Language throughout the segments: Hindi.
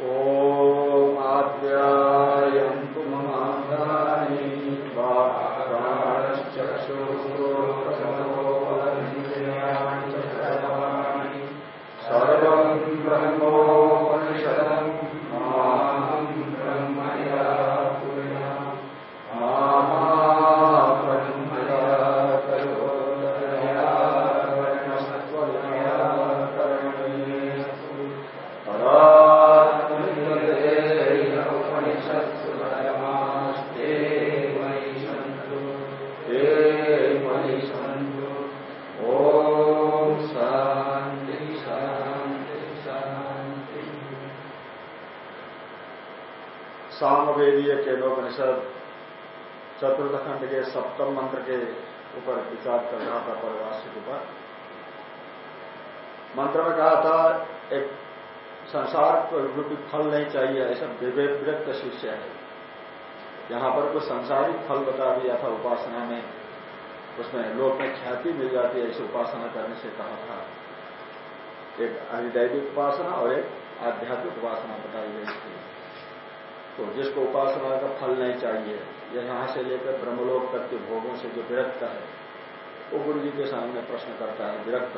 ॐ फल नहीं चाहिए, ऐसा विवेक शिष्य है। यहाँ पर कुछ संसारिक फल बता दिया था उपासना में। उसमें लोक में ख्याति मिल जाती है, ऐसी उपासना करने से कहा था। एक अधिदैविक उपासना और एक आध्यात्मिक उपासना बताई गई थी। तो जिसको उपासना का फल नहीं चाहिए, यहाँ से लेकर ब्रह्मलोक तक के भोगों से जो विरक्त है, वो गुरु जी के सामने प्रश्न करता है, विरक्त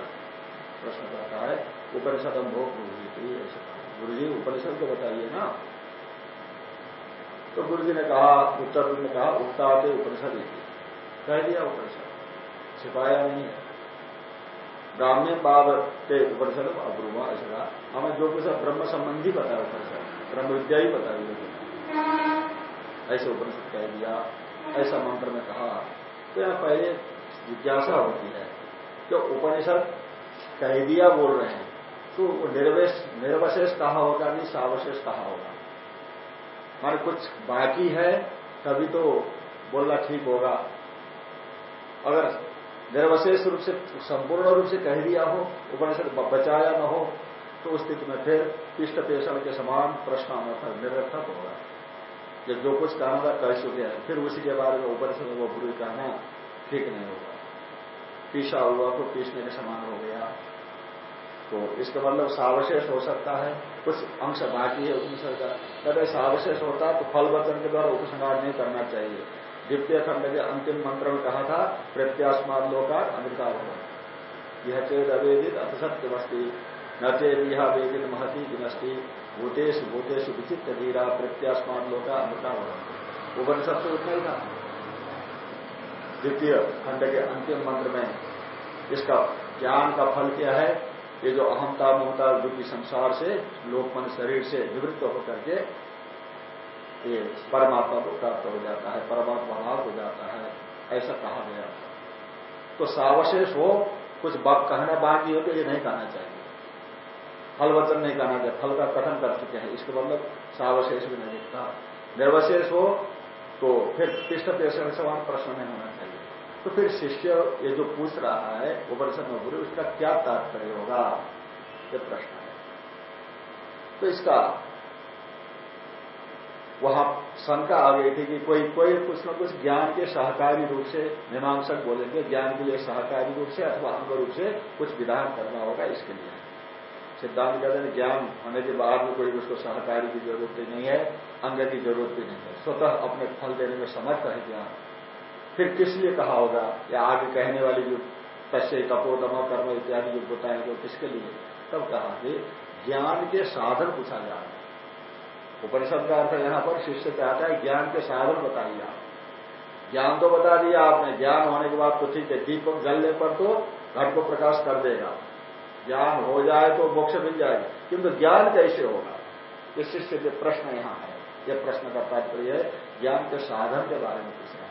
प्रश्न करता है, उपनिषद भोग गुरु जी के लिए ऐसे गुरु जी उपनिषद को बताइए ना। तो गुरु जी ने कहा, उत्तर ने कहा उगता के उपनिषद ही कह दिया उपनिषद। छिपाया नहीं है। ब्राह्मण बाब के उपनिषद अब्रुमा ऐसा कहा। हमें जो कुछ ब्रह्म संबंधी बताया उपनिषद। ब्रह्म विद्या ही बताई ऐसे उपनिषद कह दिया, ऐसा मंत्र में कहा। तो यहाँ पहले जिज्ञासा होती है। जो उपनिषद कह दिया बोल रहे हैं। तो निर्वेश निर्वशेष कहा होगा नहीं सावशेष कहा होगा। माने कुछ बाकी है, तभी तो बोलना ठीक होगा। अगर निर्वशेष रूप से, संपूर्ण रूप से कह दिया हो, उपनिषद बचाया न हो तो उस स्थिति में फिर पिष्ट पेषण के समान प्रश्न अनर्थक निरर्थक होगा। जब जो कुछ कहना था कह चुके हैं, फिर उसी के बारे में उपनिषद वो बुरी कहना ठीक नहीं होगा। पीसा हुआ तो पीसने के समान हो गया। तो इसका मतलब सावशेष हो सकता है, कुछ अंश बाकी है उपनिषद का अगर सावशेष होता तो फल वचन के द्वारा उपसंहार नहीं करना चाहिए। द्वितीय खंड के अंतिम मंत्र में कहा था, प्रत्यास्माद लोकार अमृता भवन यह चेत अवेदित असत्य वस्ती न चेत यह वेदित महती विनष्टि। भूतेश भूतेश विचित्र धीरा प्रत्यास्माद लोका अमृता भवन उपनिषद तो उतना ही था। द्वितीय खंड के अंतिम मंत्र में इसका ज्ञान का फल क्या है? ये जो अहमता ममता रूपी संसार से, लोकमन शरीर से निवृत्त होकर के ये परमात्मा को प्राप्त हो जाता है, परमात्मा भाव हो जाता है, ऐसा कहा गया तो सावशेष हो, कुछ बात कहना बाकी हो तो ये नहीं कहना चाहिए। फल वचन नहीं कहना चाहिए, फल का कथन कर चुके हैं, इसके मतलब सावशेष भी नहीं दिखता निर्वशेष हो तो फिर पृष्ठ समान प्रश्न नहीं होना चाहिए। तो फिर शिष्य ये जो पूछ रहा है, उपनिषद में गुरु उसका क्या तात्पर्य होगा? ये प्रश्न है। तो इसका वहाँ शंका आ गई थी कि कोई कोई कुछ न कुछ ज्ञान के सहकारी रूप से मीमांसक बोलेंगे, ज्ञान के लिए सहकारी रूप से अथवा अंग रूप से कुछ विधान करना होगा इसके लिए। सिद्धांत कहते हैं ज्ञान होने के बाद में कोई उसको सहकारी की ज़रूरत भी नहीं है, अंग की ज़रूरत भी नहीं है। स्वतः अपने फल देने में समर्थ है ज्ञान। फिर किस लिए कहा होगा? या आगे कहने वाली जो तस्य तपोदम कर्म इत्यादि जो बताएँगे किसके लिए? तब कहा कि ज्ञान के साधन पूछा जा रहा है। उपनिषद का अर्थ यहाँ पर शिष्य चाहता है, ज्ञान के साधन बताइए आप। ज्ञान तो बता दिया आपने, ज्ञान होने के बाद तो ठीक है, दीपक जलने पर तो घर को प्रकाश कर देगा। ज्ञान हो जाए तो मोक्ष मिल जाएगा। किंतु ज्ञान कैसे होगा? ये शिष्य के प्रश्न यहाँ है। यह प्रश्न का तात्पर्य है, ज्ञान के साधन के बारे में पूछ हैं।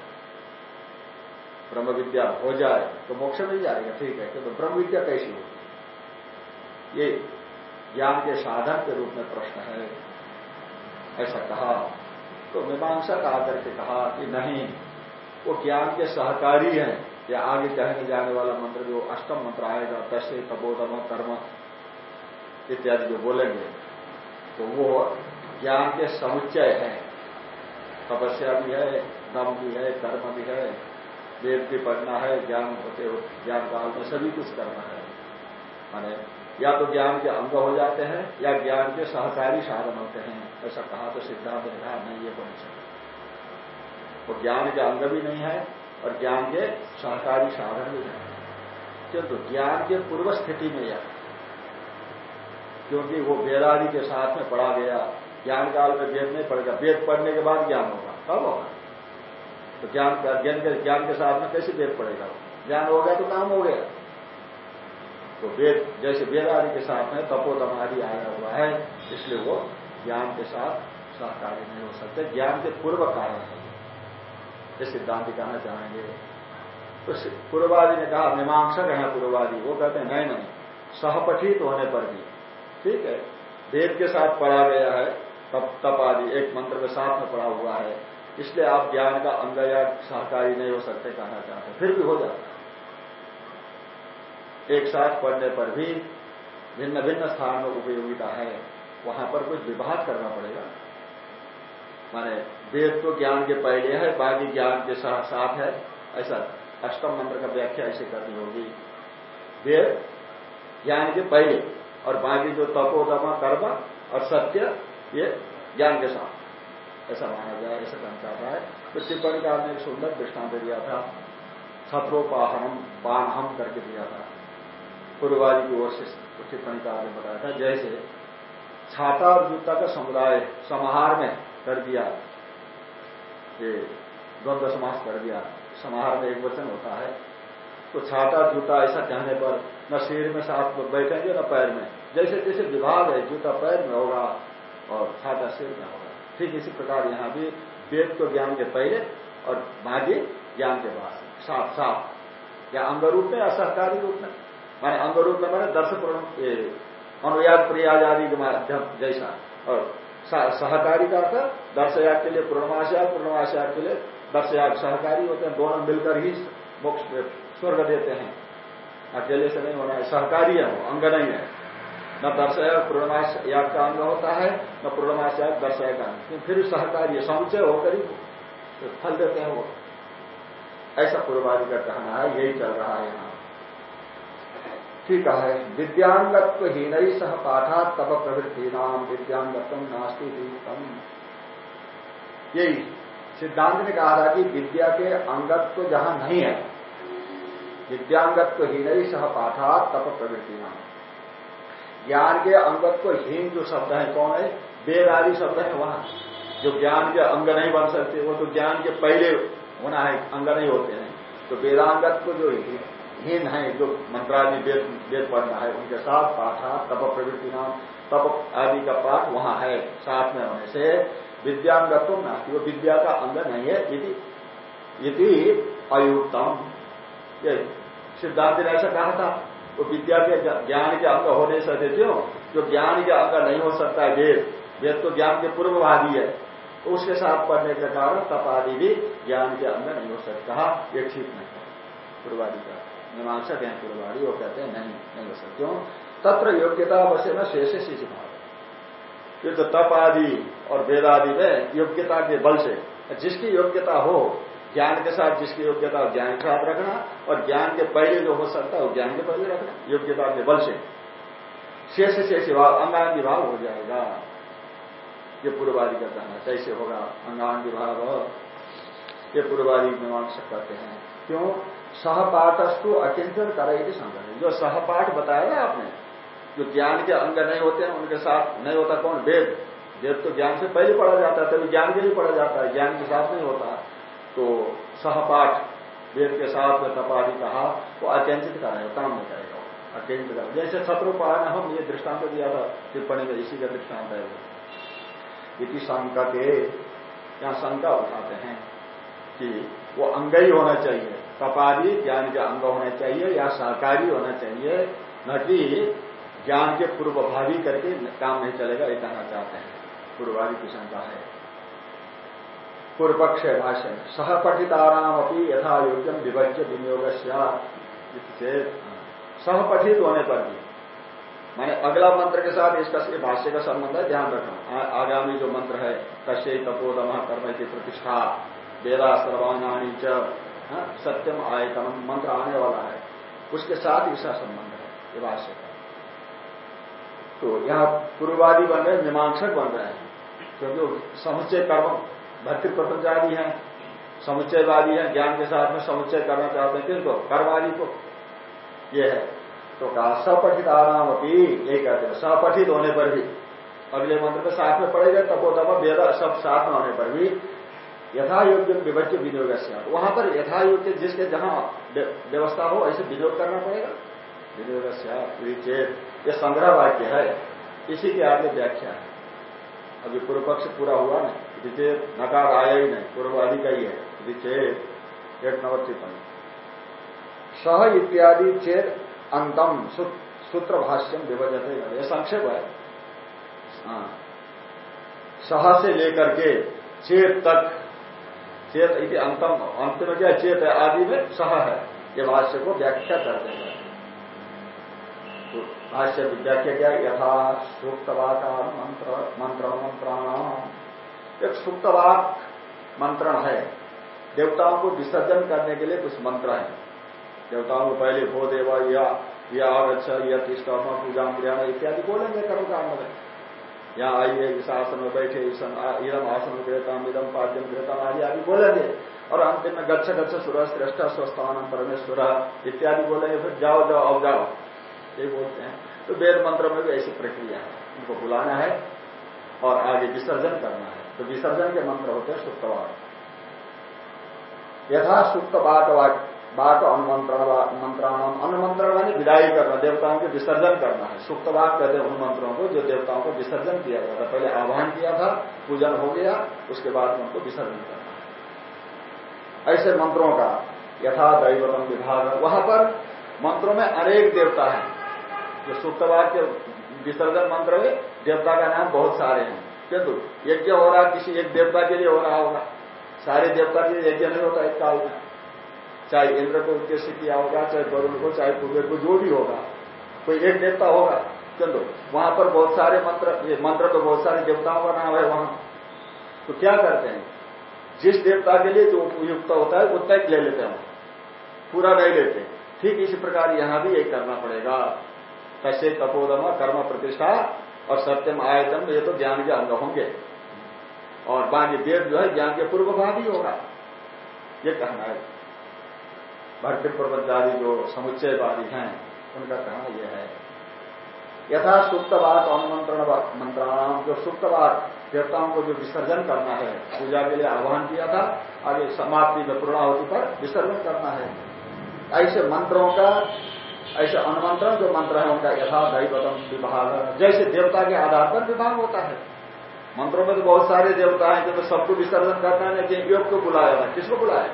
ब्रह्म विद्या हो जाए तो मोक्ष मिल जाएगा, ठीक है किंतु ब्रह्म विद्या कैसी होगी? ये ज्ञान के साधन के रूप में प्रश्न है। ऐसा कहा। तो मीमांसा का आकर के कहा कि नहीं, वो ज्ञान के सहकारी हैं। या आगे कहने जाने वाला मंत्र जो अष्टम मंत्र आएगा, तस्य तबोधम कर्म इत्यादि जो बोलेंगे तो वो ज्ञान के समुच्चय है। तपस्या भी है, दम भी है, कर्म भी है वेद भी पढ़ना है, ज्ञान होते हो, ज्ञान काल में सभी कुछ करना है। माने, या तो ज्ञान के अंग हो जाते हैं, या ज्ञान के सहकारी साधन होते हैं। ऐसा कहा तो सिद्धांत ने कहा, नहीं, ये बन सकता वो ज्ञान के अंग भी नहीं है और ज्ञान के सहकारी साधन भी नहीं है। किंतु ज्ञान के पूर्व स्थिति में यह क्योंकि वो वेदादि के साथ में पढ़ा गया ज्ञान काल में वेद नहीं पड़ेगा वेद पढ़ने के बाद ज्ञान होगा। कब होगा। तो ज्ञान ज्ञान के ज्ञान के साथ में कैसे वेद पड़ेगा? ज्ञान हो गया तो काम हो गया। तो वेद जैसे वेद आदि के साथ में तपोतम आदि आया हुआ है, इसलिए वो ज्ञान के साथ सहकारी नहीं हो सकते। ज्ञान के पूर्व कारण है ये। सिद्धांत कहना चाहेंगे तो पूर्वादि ने कहा, मीमांसक है पूर्वादि, वो कहते हैं, नहीं नहीं, सहपठित होने पर भी। ठीक है? वेद के साथ पढ़ा गया है, तप तप आदि, एक मंत्र के साथ में पढ़ा हुआ है। इसलिए आप ज्ञान का अंग या सहकारी नहीं हो सकते, कहना चाहते फिर भी हो जाता है। एक साथ पढ़ने पर भी भिन्न भिन्न स्थान में उपयोगिता है। वहाँ पर कुछ विभाग करना पड़ेगा। माने वेद तो ज्ञान के पहले है, बाकी ज्ञान के साथ साथ है। ऐसा अष्टम मंत्र का व्याख्या ऐसे करनी होगी। वेद ज्ञान के पहले और बाकी जो तपोदमा कर्म और सत्य, ये ज्ञान के साथ। ऐसा माना जाए ऐसा कहना चाहता है। तो टिप्पणी का ने एक सुंदर दृष्टांत दिया था। छत्रोपाहनम बानहम करके दिया था। पूर्वादि की ओर से टिप्पणी का ने बताया था। जैसे छाता और जूता का समुदाय समाहार में कर दिया द्वंद्व समास कर दिया, समाहार में एक वचन होता है। तो छाता, जूता ऐसा कहने पर न शरीर में साथ बैठेंगे, न पैर में। जैसे जैसे विभाग है, जूता पैर में होगा और छाता सिर में होगा। ठीक इसी प्रकार यहाँ भी वेद को ज्ञान के पहले और बाकी ज्ञान के बाद। साफ़ साफ़। या अंग रूप में या सहकारी रूप में। माने अंग रूप में मैंने दर्श अनुयाद प्रयाज आदि के माध्यम जैसा। और सहकारी का अर्थ दर्शयाग के लिए पूर्णमाशयाग पूर्णमाशयाग के लिए दर्शयाग सहकारी होते हैं, दोनों मिलकर ही मोक्ष स्वर्ग देते हैं। अकेले से नहीं होना है, सहकारी है वो, अंग नहीं है। न दर्शयाग पूर्णमाश याग का अंग होता है, न पूर्णमाश याग दर्शयाग का अंग। फिर सहकारी है समुचय होकर ही फल देते हैं वो। ऐसा पूर्वादि का कहना है, यही चल रहा है यहाँ। ठीक है विद्यांगत्व हीन सह पाठा तब प्रवृत्ति नाम विद्यांगत्व नास्ती यही सिद्धांत ने कहा था कि विद्या के अंगत्व जहाँ नहीं है विद्यांगत्व हीन सह पाठा तप प्रवृत्ति नाम ज्ञान के अंगत को हीन जो शब्द है, कौन है? वेद आदि शब्द है वहाँ। जो ज्ञान के अंग नहीं बन सकते, वो तो ज्ञान के पहले होना है, अंग नहीं होते हैं। तो वेदांगत को जो हीन है, जो मंत्रादि वेद पढ़ना है, उनके साथ पाठा तप प्रवृत्ति नाम, तप आदि का पाठ वहाँ है, साथ में होने से विद्यांगत्व नास्ती, वो विद्या का अंग नहीं है यदि अयुक्तम। ये सिद्धांत ने ऐसा कहा था। वो विद्या के ज्ञान के अंग हो नहीं सकते क्यों जो ज्ञान के अंग नहीं हो सकता है वेद वेद तो ज्ञान के पूर्ववादी है। तो उसके साथ पढ़ने के कारण तप आदि भी ज्ञान के अंग नहीं हो सकता। ये ठीक नहीं है। पूर्वादि का मीमांसक हैं पूर्वादि वो कहते हैं, नहीं नहीं हो सकते। क्यों? तत्र योग्यता वसे न शेष शिशु भाव। ये तो तप आदि और वेदादि में योग्यता के बल से, जिसकी योग्यता हो ज्ञान के साथ जिसकी योग्यता ज्ञान के साथ रखना और ज्ञान के पहले जो हो सकता है वो ज्ञान के पहले रखना, योग्यता के बल से शेष शेष भाव अंगांगी भाव हो जाएगा। ये पूर्वादि का कहना कैसे होगा अंगांगी भाव ये पूर्वादि मीमांसक कहते हैं। क्यों? सहपाठस्तु अकिंचन करेगी संगठन जो सहपाठ बताया ना आपने, जो ज्ञान के अंग नहीं होते हैं, उनके साथ नहीं होता कौन? वेद। वेद तो ज्ञान से पहले पढ़ा जाता है, तभी ज्ञान के लिए पढ़ा जाता है। ज्ञान के साथ नहीं होता। तो सहपाठ वेद के साथ में तपादी कहा, वो अत्यंचित करेगा काम नहीं करेगा अत्यंत करेगा जैसे शत्रु पालन हम ये दृष्टांत दिया था, टिप्पणी में इसी का दृष्टांत है इति शंका के यहाँ शंका उठाते हैं कि वो अंग ही होना चाहिए तपादी ज्ञान के अंग होना चाहिए या सहकारी होना चाहिए, न कि ज्ञान के पूर्वभावी करके काम नहीं चलेगा, ये कहना चाहते हैं। पूर्वभावी की शंका है। पूर्व पक्ष है भाष्य में सहपठिताराम अपनी यथा योग्यम विभज्य विनियोग सहपठित होने पर भी मैंने अगला मंत्र के साथ इसका भाष्य का संबंध है, ध्यान रखना। आगामी जो मंत्र है कश्य तपोदम कर्म की प्रतिष्ठा, वेदा सर्वाणी च सत्यम आयतनम, मंत्र आने वाला है। उसके साथ इसका संबंध है, ये भाष्य का। तो यहाँ पूर्ववादी बन रहे मीमांसक बन रहे हैं, क्योंकि समुच्चय कर्म भक्ति प्रपंचादी है, समुच्चयवादी है, ज्ञान के साथ में समुच्चय करना चाहते हैं किसको कर्मवादी को। ये है। तो कहा, सपठित आराम अपनी यही कहते हैं, सपठित होने पर भी। अगले मंत्र में साथ में पड़ेगा तपोतप वेद सब साथ में होने पर भी यथा योग्य विभज्य विनियोग वहाँ पर यथा योग्य जिसके जहाँ व्यवस्था हो, ऐसे विनियोग करना पड़ेगा। विनियोग ये संग्रह वाक्य है। इसी के आगे व्याख्या है। अभी पूर्व पक्ष पूरा हुआ नहीं। विचेत नकार आया ही नहीं पूर्वादि का ही। है विचेत एक नंबर टिप्पणी सह इत्यादि चेत अंतम सूत्र भाष्यम विभजते ये संक्षेप है। हाँ। सह से लेकर के चेत तक, चेत अंतम अंत में क्या? चेत है, आदि में सह है। ये भाष्य को व्याख्या करते हैं। भाष्य व्याख्या क्या यथा सूक्तवाकार मंत्र मंत्र मंत्राण एक सूक्तवाक मंत्रण है। देवताओं को विसर्जन करने के लिए कुछ मंत्र है। देवताओं को पहले भो देवा, या या अच्छा या तिष्ठा पूजा इत्यादि बोलेंगे कर्मकांड में। यहाँ आइए, इस आसन में बैठे इदम आसन गृहताम इदम पाद्यम गृहताम आदि आदि बोलेंगे और अंतिम में गच्छ गच्छ सुर, श्रेष्ठ स्वस्थान परमेश्वर इत्यादि बोलेंगे फिर जाओ जाओ अब जाओ। ये बोलते हैं। तो वेद मंत्र में भी ऐसी प्रक्रिया है। उनको बुलाना है और आगे विसर्जन करना है। तो विसर्जन के मंत्र होते हैं सुप्तवाद यथा सुप्त बाक अनुमंत्रण अनुमंत्रण मानी विदाई करना, देवताओं के विसर्जन करना है। सुप्तवाक कहते हैं उन मंत्रों को जो देवताओं को विसर्जन किया गया था पहले आह्वान किया था, पूजन हो गया, उसके बाद उनको विसर्जन करना है। ऐसे मंत्रों का यथा दैवतम विभाग। वहाँ पर मंत्रों में अनेक देवता है। जो सुप्तवाक के विसर्जन मंत्र में देवता का नाम बहुत सारे हैं। किंतु यज्ञ हो रहा, किसी एक देवता के लिए हो रहा होगा। सारे देवता के लिए यज्ञ नहीं होता एक काल में चाहे इंद्र को उद्देश्य किया होगा, चाहे वरुण को, चाहे कुबेर को, जो भी होगा, कोई एक देवता होगा। चलो वहाँ पर बहुत सारे मंत्र, ये मंत्र तो बहुत सारे देवताओं का नाम है वहाँ। तो क्या करते हैं? जिस देवता के लिए जो उपयुक्त होता है उतना ले लेते हैं। पूरा नहीं लेते। ठीक इसी प्रकार यहाँ भी एक करना पड़ेगा। कैसे तपोदम कर्म प्रतिष्ठा और सत्यम आयतन ये तो ज्ञान के अंग होंगे। और बाकी वेद जो है, ज्ञान के पूर्व भाग ही होगा। ये कहना है। भक्ति प्रबंधादि जो समुच्चयवादी हैं, उनका कहना यह है। यथा सुप्तवाद अनुमंत्रण मंत्राणाम, जो सुप्तवाद देवताओं को जो विसर्जन करना है, पूजा के लिए आह्वान किया था, आगे समाप्ति में पूर्णावती पर विसर्जन करना है। ऐसे मंत्रों का ऐसे अनुमंत्रण जो मंत्र है उनका यथा दैवतम विभाग। जैसे देवता के आधार पर विभाग होता है। मंत्रों में तो बहुत सारे देवता हैं जो सबको विसर्जन करना है योग को बुलाया है। किसको बुलाया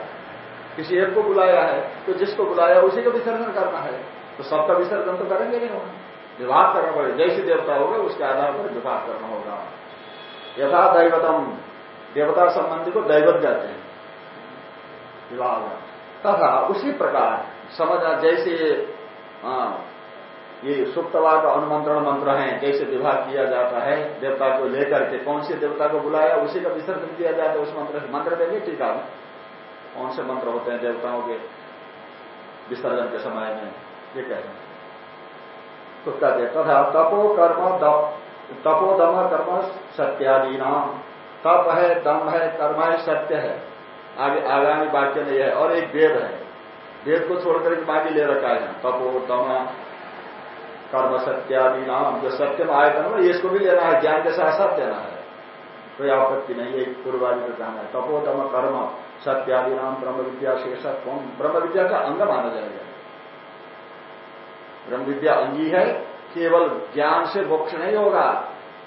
किसी एक को बुलाया है तो जिसको बुलाया उसी को विसर्जन करना है। तो सबका विसर्जन तो करेंगे नहीं होगा। विभाग करना पड़ेगा। जैसे देवता होगा, उसके आधार पर विभाग करना होगा। यथा दैवतम। देवता संबंधी को दैवत कहते हैं। विभाग। तथा उसी प्रकार, समझ, जैसे हाँ, ये सुप्तवा का अनुमंत्रण मंत्र है जैसे विभाग किया जाता है देवता को लेकर के कौन से देवता को बुलाया उसी का विसर्जन किया जाता है उस मंत्र से। मंत्र देंगे टीका में। कौन से मंत्र होते हैं देवताओं के विसर्जन के समय में? ये कह रहे हैं। तो कहते तथा तपो कर्म तपो दम कर्म सत्यादि नाम तप है दम है कर्म है सत्य है। आगे आगामी वाक्य में यह है। और एक वेद है। वेद को छोड़कर बाकी ले रखा है। तपो दम कर्म सत्यादि नाम जो सत्य में आयतन है, इसको भी लेना है, ज्ञान के साथ साथ देना है। कोई आपत्ति नहीं है पूर्वादि का कहना है। तपोदम कर्म सत्यादि नाम ब्रह्म विद्या शेषत्व ब्रह्म विद्या का अंग माना जाएगा। ब्रह्म विद्या अंगी है, केवल ज्ञान से मोक्ष नहीं होगा,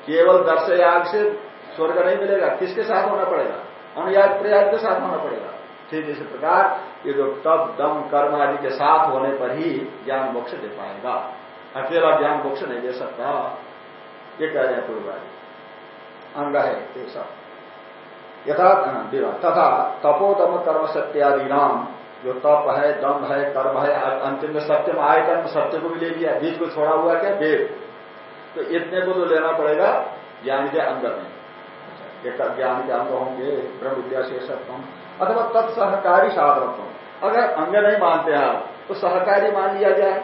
केवल दर्शयाग से स्वर्ग नहीं मिलेगा। किसके साथ होना पड़ेगा? अनुयाग प्रयाग के साथ होना पड़ेगा। ठीक इसी प्रकार ये जो तप दम कर्म आदि के साथ होने पर ही ज्ञान मोक्ष दे पाएगा। अकेला ज्ञान मोक्ष नहीं दे सकता। ये कह रहे हैं पूर्वादि अंग है ये सब। यथा तथा तपोदम कर्म सत्यादि नाम जो तप है, दम है, कर्म है अंतिम में सत्य में आय कर्म सत्य को भी ले लिया। बीच को छोड़ा हुआ क्या? वेद तो इतने को तो लेना पड़ेगा ज्ञान के अंग में। ज्ञान के अंग होंगे? ब्रह्म विद्या से सत्वम अथवा तत्सहकारी साधनत्व अगर अंग नहीं मानते हैं आप तो सहकारी मान लिया जाए।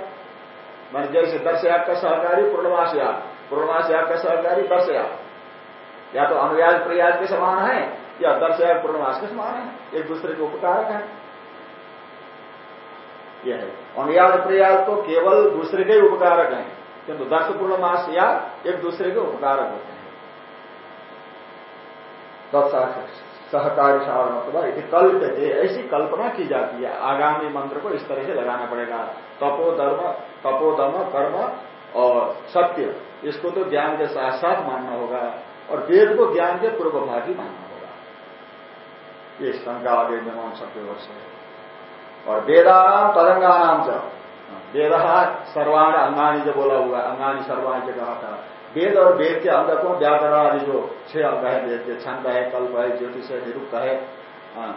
मान जैसे दर्श याग का सहकारी पूर्णमास याग पूर्णमास याग का सहकारी दर्श याग या तो अनुयाज प्रयाज के समान है, या दर्श याग पूर्णमास के समान है। एक दूसरे के उपकारक है। यह है। अनुयाज प्रयाज तो केवल दूसरे के उपकारक हैं, किंतु दर्श पूर्णमास या एक दूसरे के उपकारक होते हैं। सहकारी सारण कल्पते ऐसी कल्पना की जाती है। आगामी मंत्र को इस तरह से लगाना पड़ेगा। तपोधर्म तपोधर्म कर्म और सत्य। इसको तो ज्ञान के साथ साथ मानना होगा और वेद को ज्ञान के पूर्वभागी मानना होगा। ये शंका आगे मीमांसा सत्य वर्ष है। और वेदानाम तदंगानाम च। वेद सर्वाण अंगानी जो बोला हुआ अंगानी सर्वाणी जो कहा था। वेद और वेद के अंग को व्याकरण आदि जो छह अंग है वेद के छंद है कल्प है ज्योतिष है निरुक्त है हाँ,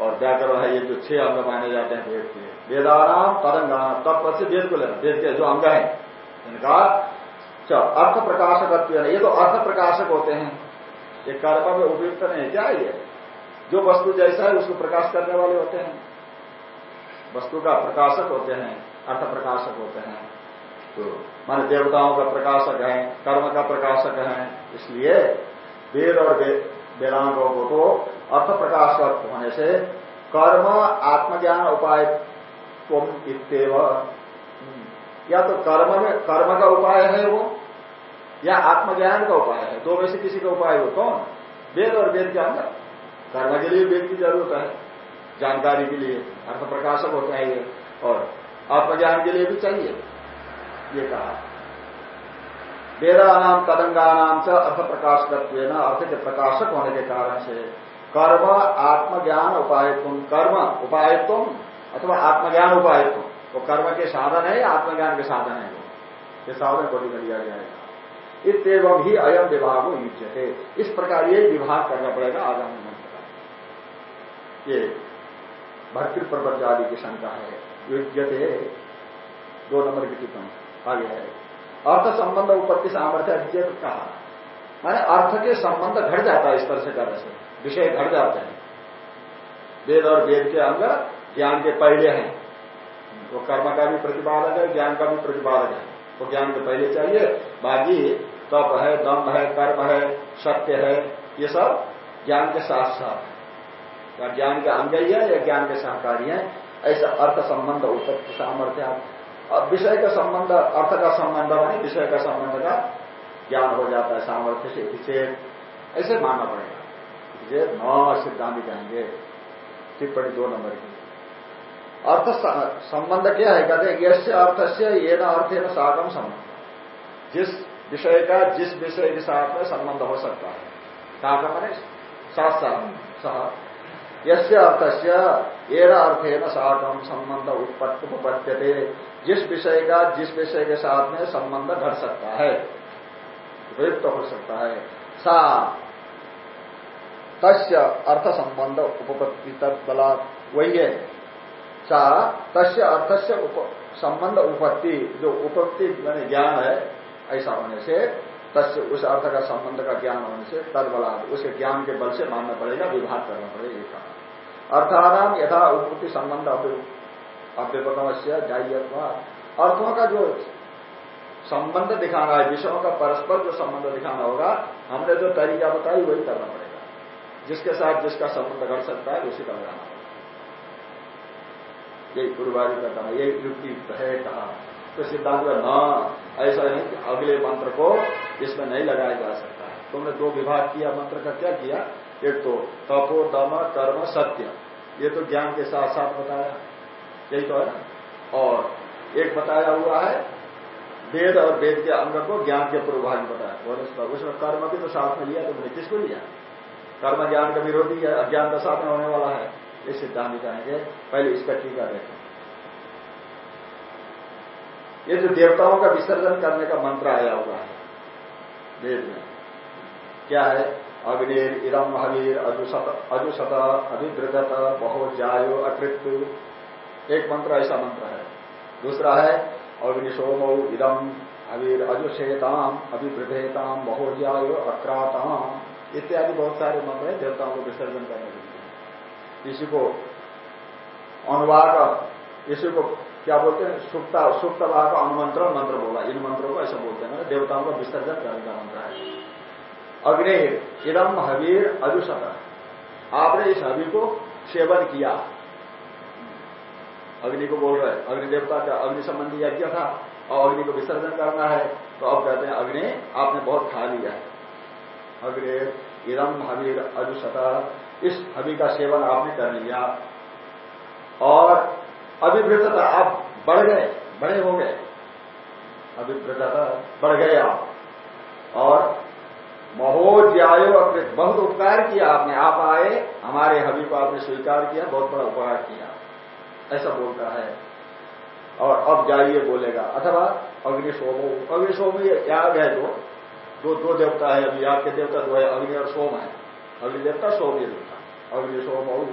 और व्याकरण है ये जो छह अंग माने जाते हैं वेद के। वेदाराम तरंगा तब से वेद को लेना वेद के जो अंग है। इनका अर्थ प्रकाशक ये तो अर्थ प्रकाशक होते हैं। ये कर्म में उपयुक्त नहीं क्या ये? जो वस्तु जैसा है उसको प्रकाश करने वाले होते हैं। वस्तु का प्रकाशक होते हैं अर्थ प्रकाशक होते हैं। तो माने देवताओं का प्रकाशक है, कर्म का प्रकाशक है, इसलिए वेद और वेदांतों को तो अर्थ प्रकाशक होने से कर्म, आत्मज्ञान उपाय इतव या तो कर्म में, कर्म का उपाय है वो, या आत्मज्ञान का उपाय है। दो में से किसी का उपाय हो, कौन? वेद और वेद के अंदर। कर्म के लिए वेद की ज़रूरत है, जानकारी के लिए अर्थ प्रकाशक होता है ये, और आत्मज्ञान के लिए भी चाहिए। ये कहा। वेदानाम तदंगानाम से अर्थ प्रकाश अर्थ के प्रकाशक होने के कारण से कर्म, आत्मज्ञान, उपायत्व, कर्म, उपायत्व अथवा आत्मज्ञान, उपायत्व। वो कर्म के साधन है आत्मज्ञान के साधन है वो? ये साधन को में लिया जाएगा। इतम ही अयम विभाग युज्य इस प्रकार ये विभाग करना पड़ेगा आगामी मंत्र ये भर्तृ प्रपंच आदि की शंका है। युज्यते, दो नंबर की टिप्पणी। आगे है अर्थ संबंध उपत्ति सामर्थ्य अधिक कहा। माने अर्थ के संबंध घट जाता है इस तरह से करने से। विषय घट जाते हैं। वेद और वेद के अंग ज्ञान के पहले हैं। वो कर्म का भी प्रतिपादक है, ज्ञान का भी प्रतिपादक है। वो ज्ञान के पहले चाहिए। बाकी तप है, दम है, कर्म है, सत्य है, ये सब ज्ञान के साथ साथ या ज्ञान के अंग ही है या ज्ञान के सहकारी है। ऐसा अर्थ संबंध उपत्ति सामर्थ्य अब विषय का संबंध, अर्थ का संबंध नहीं विषय का संबंध का ज्ञान हो जाता है, सामर्थ्य से विचेत ऐसे मानना पड़ेगा। ये नौ सिद्धांत कहेंगे टिप्पणी दो नंबर की। अर्थ संबंध क्या है? कहते हैं यश अर्थ से ये न अर्थ है साधन संबंध जिस विषय का, जिस विषय के साथ में संबंध हो सकता है। साधन मैंने साथ साथ अर्थ ये न साधन संबंध उत्पत्ति उपपद्यते। जिस विषय का जिस विषय के साथ में संबंध घट सकता है उपयुक्त तो हो सकता है। सा तस्य अर्थ संबंध उपपत्ति तत्बला वही है। सा तस्य अर्थ से संबंध उपत्ति जो उपत्ति मैंने ज्ञान है, ऐसा होने से तस्य उस अर्थ का संबंध का ज्ञान होने से तदबला उसके ज्ञान के बल से मानना पड़ेगा, विभाग करना पड़ेगा, ये कहा। अर्थानाम यथा उपत्ति संबंध अव्यपगमस्य जाइयत्वा अर्थों का जो संबंध दिखाना है, विषयों का परस्पर जो संबंध दिखाना होगा, हमने जो तरीका बताई वही करना पड़ेगा। जिसके साथ जिसका संबंध घट सकता है, उसी का लगाना यही गुरुवारी का कहा, यही युक्ति है कहा। तो सिद्धांत न ऐसा नहीं कि अगले मंत्र को इसमें नहीं लगाया जा सकता तुमने दो विभाग किया, मंत्र का क्या किया? एक तो तपो, दम, कर्म, सत्य। ये तो ज्ञान के साथ साथ बताया। यही तो है और एक बताया हुआ है, वेद और वेद के अंग को ज्ञान के पूर्वभाग बताया। उसमें कर्म भी तो साथ में लिया तुमने। किसको लिया? कर्म ज्ञान का विरोधी है, अज्ञान का साथ में होने वाला है। ये सिद्धांत कहेंगे पहले इसका टीका देखें। ये जो देवताओं का विसर्जन करने का मंत्र आया हुआ है वेद में। क्या है? अग्निर इदम हवीर अजुसत अभिद्रगत बहु जायो अकृत एक मंत्र, ऐसा मंत्र है। दूसरा है, अग्निशोम इदम हवीर अजुषेताम अभिवृधेताम बहुजायो अक्राताम। इत्यादि बहुत सारे मंत्र है, देवताओं को विसर्जन करने के लिए। इसी को अनुवाद, इसी को क्या बोलते हैं? सुप्ता, सुप्त का अनुमंत्रण, मंत्र बोला। इन मंत्रों को ऐसा बोलते हैं। देवताओं का विसर्जन करने का मंत्र है। अग्नि इदम हवीर अजुषत आपने इस हवि को सेवन किया। अग्नि को बोल रहे अग्नि देवता का अग्नि संबंधी यज्ञ था और अग्नि को विसर्जन करना है। तो अब कहते हैं, अग्नि, आपने बहुत खा लिया। है अग्नि इदम हवीर अजुषत इस हवि का सेवन आपने कर लिया। और अभिवृतता आप बढ़ गए, बड़े हो गए। अभिवृतता बढ़ गए आप। और महोज्यायो अकृत बहुत उपकार किया आपने आप आए, हमारे हबी को आपने स्वीकार किया, बहुत बड़ा उपकार किया। ऐसा बोलता है। और अब जाइए बोलेगा, अथवा अग्निशोम अग्निशोम याग है जो दो दो देवता है अभी याग के देवता दो है, अग्नि और सोम है। अग्नि देवता सोम देवता। अग्निशोम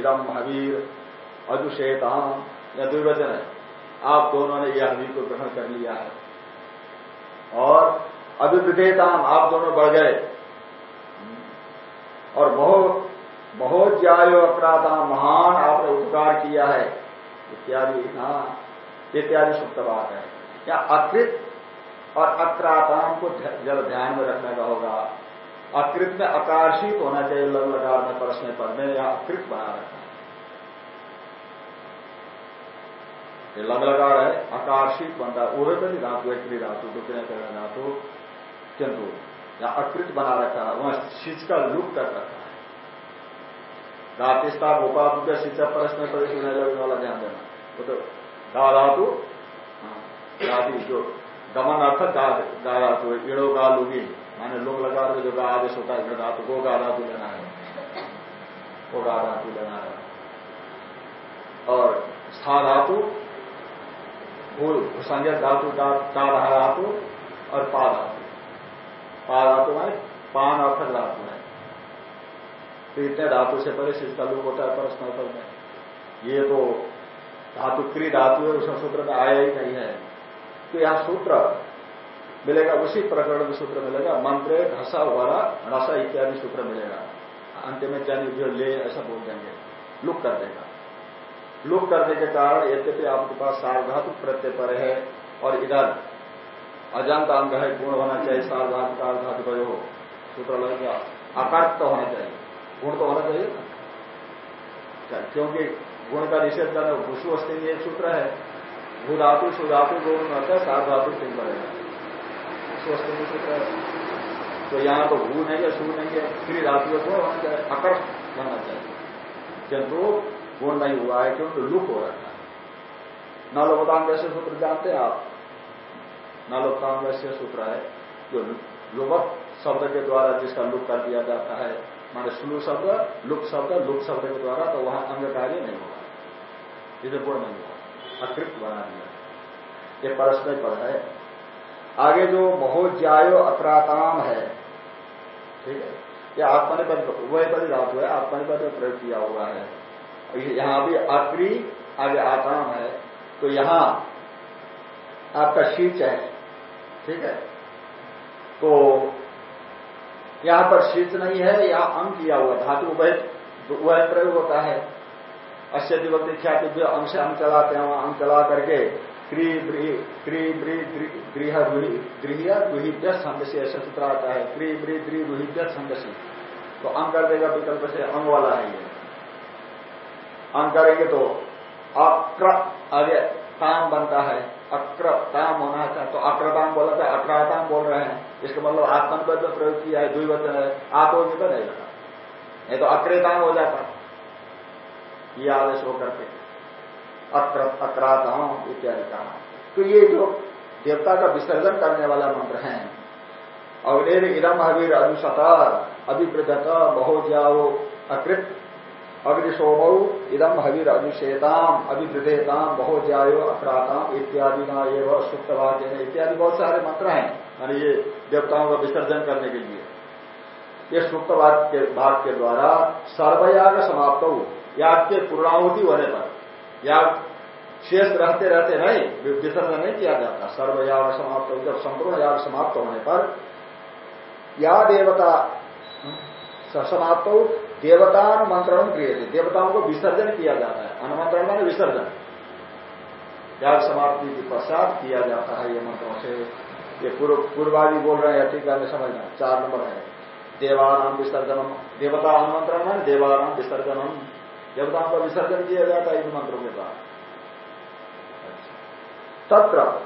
इदम हवीर अजुषेताम या दुर्वचन है। आप दोनों ने यह हवीर को ग्रहण कर लिया है। और अभिवृद्धेताम आप दोनों बढ़ गए। और बहुत बहुत जायो अपराधा, महान आपने उपकार किया है। इत्यादि हाँ इत्यादि सुप्त बात है। या अकृत और अक्राताम को जब ध्यान में रखने का होगा। अकृत में आकर्षित होना चाहिए लग लगा में प्रश्न पर में, या अकृत बना रखना। ये लग लगा है आकर्षित बनता है वह भी धातु है क्री धातु दुखने करना धातु किंतु या अकृत बना रखा है वहाँ सिच का लुक कर रखा है धातिस्ता उपाधु के सिंचा प्रश्न प्रदेश लगने वाला ध्यान देना वो तो गा धातु धातु जो गमन अर्थ गा धातु इड़ो गा लुगी माने लोग लगा के जो गा आदेश होता है धातु वो गा धातु लेना है वो गा धातु लेना है और स्था धातु भूल संज्ञक धातु का रहा धातु और पा धातु पा धातु माने पान अर्थक धातु है। तो इतने धातु से परे इसका लुक होता है, परस्पर पर में ये तो धातु क्री धातु है उसमें सूत्र में आया ही नहीं है। तो यहाँ सूत्र मिलेगा, उसी प्रकरण में सूत्र मिलेगा, मंत्र, घसा, वरा, रसा इत्यादि सूत्र मिलेगा। अंत में जन जो ले, ऐसा बोल देंगे। लुक कर देगा। लुक करने के कारण यद्यपि आपके पास सार्वधातु प्रत्यय पर है और इधर अजंत अंग है, गुण होना चाहिए, सार्वधातु का धातु हो सूत्र लगेगा अकर्त होना चाहिए। गुण तो होना चाहिए ना? क्योंकि गुण का निषेध करना भूषु अस्थि ये सूत्र है। भू धातु सुधातु गुण होता है सात धातु सिंह बनेगा सूत्र है। तो यहाँ तो भू नहीं है, सू नहीं है क्री धातु गुण होना चाहिए अकर्ष बनना चाहिए। किंतु गुण नहीं हुआ है क्योंकि लुक हो रखा है। न लोकतांग से सूत्र जानते हैं आप? न लोकतांग से सूत्र है जो लुवक शब्द के द्वारा जिसका लुक कर दिया जाता है, माने स्लू शब्द, लुक शब्द लुक शब्द के द्वारा तो वहाँ अंग कार्य नहीं होगा। इसे गुण नहीं होगा। अकृत बना दिया। ये परस्पर पद है। आगे जो महोज्यायो अप्राताम है, ठीक है? ये आत्मनिपद उभयपद धातु है आत्मनिपद में प्रयोग किया हुआ है। यहाँ भी अक्री आगे आताम है। तो यहाँ आपका शीच है। ठीक है? तो यहाँ पर शीत नहीं है, यहाँ अंग किया हुआ धातु उभय, वह प्रयोग होता है। अश्य दिवक्ति ख्याति अंग से अंग चलाते हैं, वहाँ अंग चला करके क्री क्री, ब्री गृह गृह गुहिभ्य छंद से ऐसा सूत्र आता है। क्री, ब्री, द्री गुहिभ्य छंद से तो अंग कर देगा विकल्प से, अंग वाला है ये। अंग करेंगे तो अक्र आगे ताम बनता है। अक्रताम होना था तो अक्रताम बोला था, अक्राताम बोल रहे हैं। इसका मतलब आत्मनिपद में प्रयोग किया है, द्विवचन है। तो नहीं लगा नहीं तो अक्रेताम हो जाता। ये आदेश हो करके अक्राताम इत्यादि कहा तो ये जो देवता का विसर्जन करने वाला मंत्र है और इदम हवीर अनुसता अभिवृद्धत बहुत जाओ अकृत। अग्निशोभौ इदम हवीर अभिषेताम अभिवृद्धेताम बहुत जायो अक्राताम इत्यादि ना ये सुप्त वाक्य इत्यादि बहुत सारे मंत्र हैं। यानी ये देवताओं का विसर्जन करने के लिए। ये सुप्त वाक्य भाग के द्वारा सर्वयाग समाप्त। हो याग के पूर्णाहुति होने पर। याग शेष रहते रहते नहीं विसर्जन नहीं किया जाता। सर्वयाग समाप्त हो जब संपूर्ण याग समाप्त होने पर, या देवता समाप्त हो देवतानुमंत्रण क्रिय थे देवताओं को विसर्जन किया जाता है। अनुमंत्रण माने विसर्जन। याग समाप्ति के पश्चात किया जाता है ये मंत्रों से। ये पूर्वादि बोल रहे हैं टीका में समझना। चार नंबर है। देवानाम विसर्जनम। देवता आमंत्रण है देवानाम विसर्जनम। देवताओं का विसर्जन किया जाता है इन मंत्रों के बाद तत्र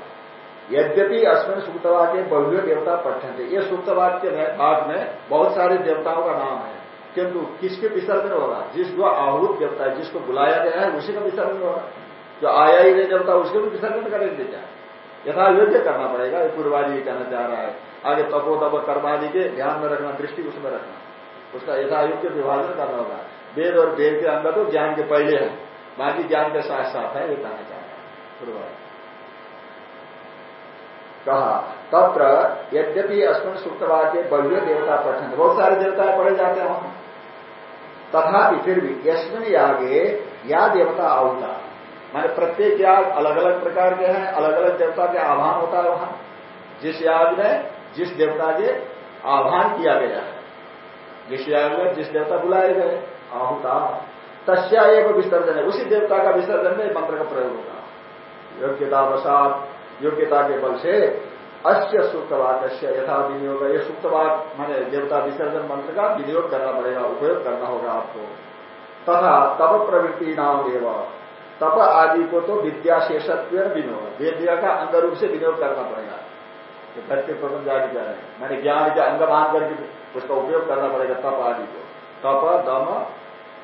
यद्यपि अश्विन सुक्तवाक्य बहुल्य देवता पठन थे ये सुक्तवाक्य भाग में बहुत सारे देवताओं का नाम है। किंतु किसके विसर्जन होगा? जिस जो आहूत देवता है, जिसको बुलाया गया है, उसी का विसर्जन होगा। जो आया ही नहीं देवता, उसके भी विसर्जन करेंगे क्या? यथा योग्य करना पड़ेगा, ये कहना चाह रहा है। आगे तपो तप कर्मादि के ध्यान में रखना, दृष्टि उसमें रखना। उसका यथायोग्य विभाजन करना होगा। वेद और वेद के अंदर तो ज्ञान के पहले है। बाकी ज्ञान के साथ साथ है, ये कहना चाह रहा है। पूर्वादि। कहा, तत्र यद्यपि अस्मिन सुप्तवाक्य बल्य देवता पठन बहुत सारे देवताएँ पढ़े जाते हैं तथापि फिर भी यशमिन यागे, या देवता आहुता। माने प्रत्येक याग अलग अलग प्रकार के हैं अलग अलग देवता के आह्वान होता है वहाँ। जिस याग में जिस देवता के आह्वान किया गया है। जिस याग में जिस देवता बुलाए गए, आहुता। तस्या एक विसर्जन है। उसी देवता का विसर्जन में मंत्र का प्रयोग होगा योग्यता वसात, योग्यता के बल से अश्य सुप्तवाक यथा विनियोग। ये सुप्तवाक माने देवता विसर्जन मंत्र का विनियोग करना पड़ेगा, उपयोग करना होगा आपको। तथा तप प्रवृत्ति नाम देव तप आदि को तो विद्या शेषत्व विनियोग। विद्या का अंग रूप से विनियोग करना पड़ेगा। ये धरती प्रबंध आदि रहे मैंने ज्ञान के अंग मान करके उसका उपयोग करना पड़ेगा तप आदि को तप, दम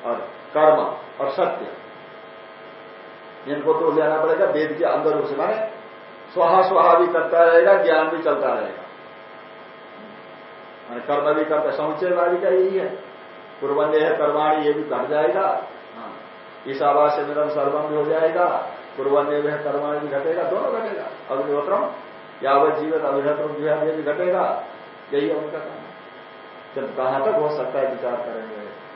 और कर्म और सत्य। इनको तो लेना पड़ेगा वेद के अंग रूप से। माने स्वाहा स्वाहा भी करता रहेगा, ज्ञान भी चलता रहेगा। कर्म भी करता समुचयवादी का यही है। पूर्वन्य है, कर्माणी, ये भी घट जाएगा। ईशावास से मेरा सर्वम भी हो जाएगा पूर्वन्य में कर्मा भी घटेगा, दोनों घटेगा। अग्निहोत्रम यावत जीवन अभिहत्रम जो ये भी घटेगा। यही है उनका काम। जब कहाँ तक हो सकता है विचार करेंगे।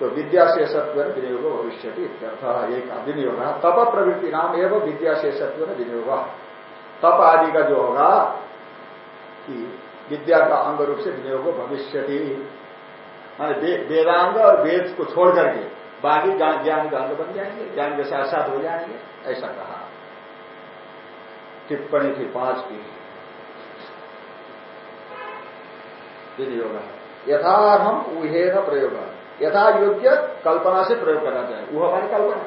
तो विद्या शेषत्व विनियोग भविष्य एक विनियोग। तप प्रवृत्ति नाम एवं विद्या शेषत्व विनियोग। तप आदि का जो होगा, कि विद्या का अंग रूप से विनियोग भविष्य माने वेदांग और वेद को छोड़ करके बाकी ज्ञान का अंग बन जाएँगे, ज्ञान के साथ साथ हो जाएँगे, ऐसा कहा। टिप्पणी थी पाँच की। विनियोग। यथारहम ऊहे न प्रयोग। यथा योग्य कल्पना से प्रयोग करना चाहिए। ऊह मानी कल्पना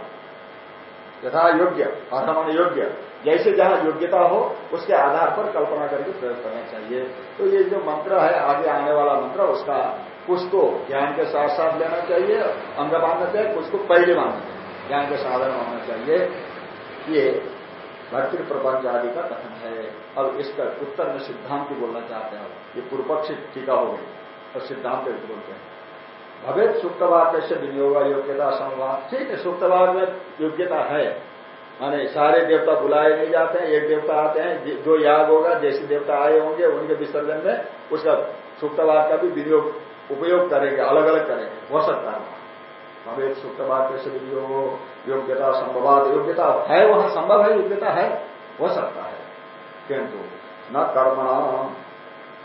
यथा योग्य अर्थम योग्य। जैसे जहाँ योग्यता हो, उसके आधार पर कल्पना करके प्रयोग करना चाहिए। तो ये जो मंत्र है, आगे आने वाला मंत्र, उसका कुछ को ज्ञान के साथ साथ लेना चाहिए, अंग मानना चाहिए कुछ को पहले मानना चाहिए। ज्ञान के साधन मानना चाहिए। ये भक्ति प्रपंच आदि का कथन है। अब इसका उत्तर में सिद्धांत बोलना चाहते हैं। ये पूर्व पक्ष टीका हो गई। और सिद्धांत बोलते हैं। भवेद सुप्तवाद कैसे विनियोग योग्यता संवाद। ठीक है, सुप्तवाद में योग्यता है। माने सारे देवता बुलाए नहीं जाते हैं, एक देवता आते हैं, जो याद होगा, जैसे देवता आए होंगे, उनके विसर्जन में उसका सुप्तवाद का भी विनियोग, उपयोग करेंगे अलग अलग करेंगे। हो सकता है। हमें सुप्त कैसे विनियोग? योग्यता संभवाद योग्यता है, वहाँ संभव है, योग्यता है, हो सकता है। किंतु न कर्म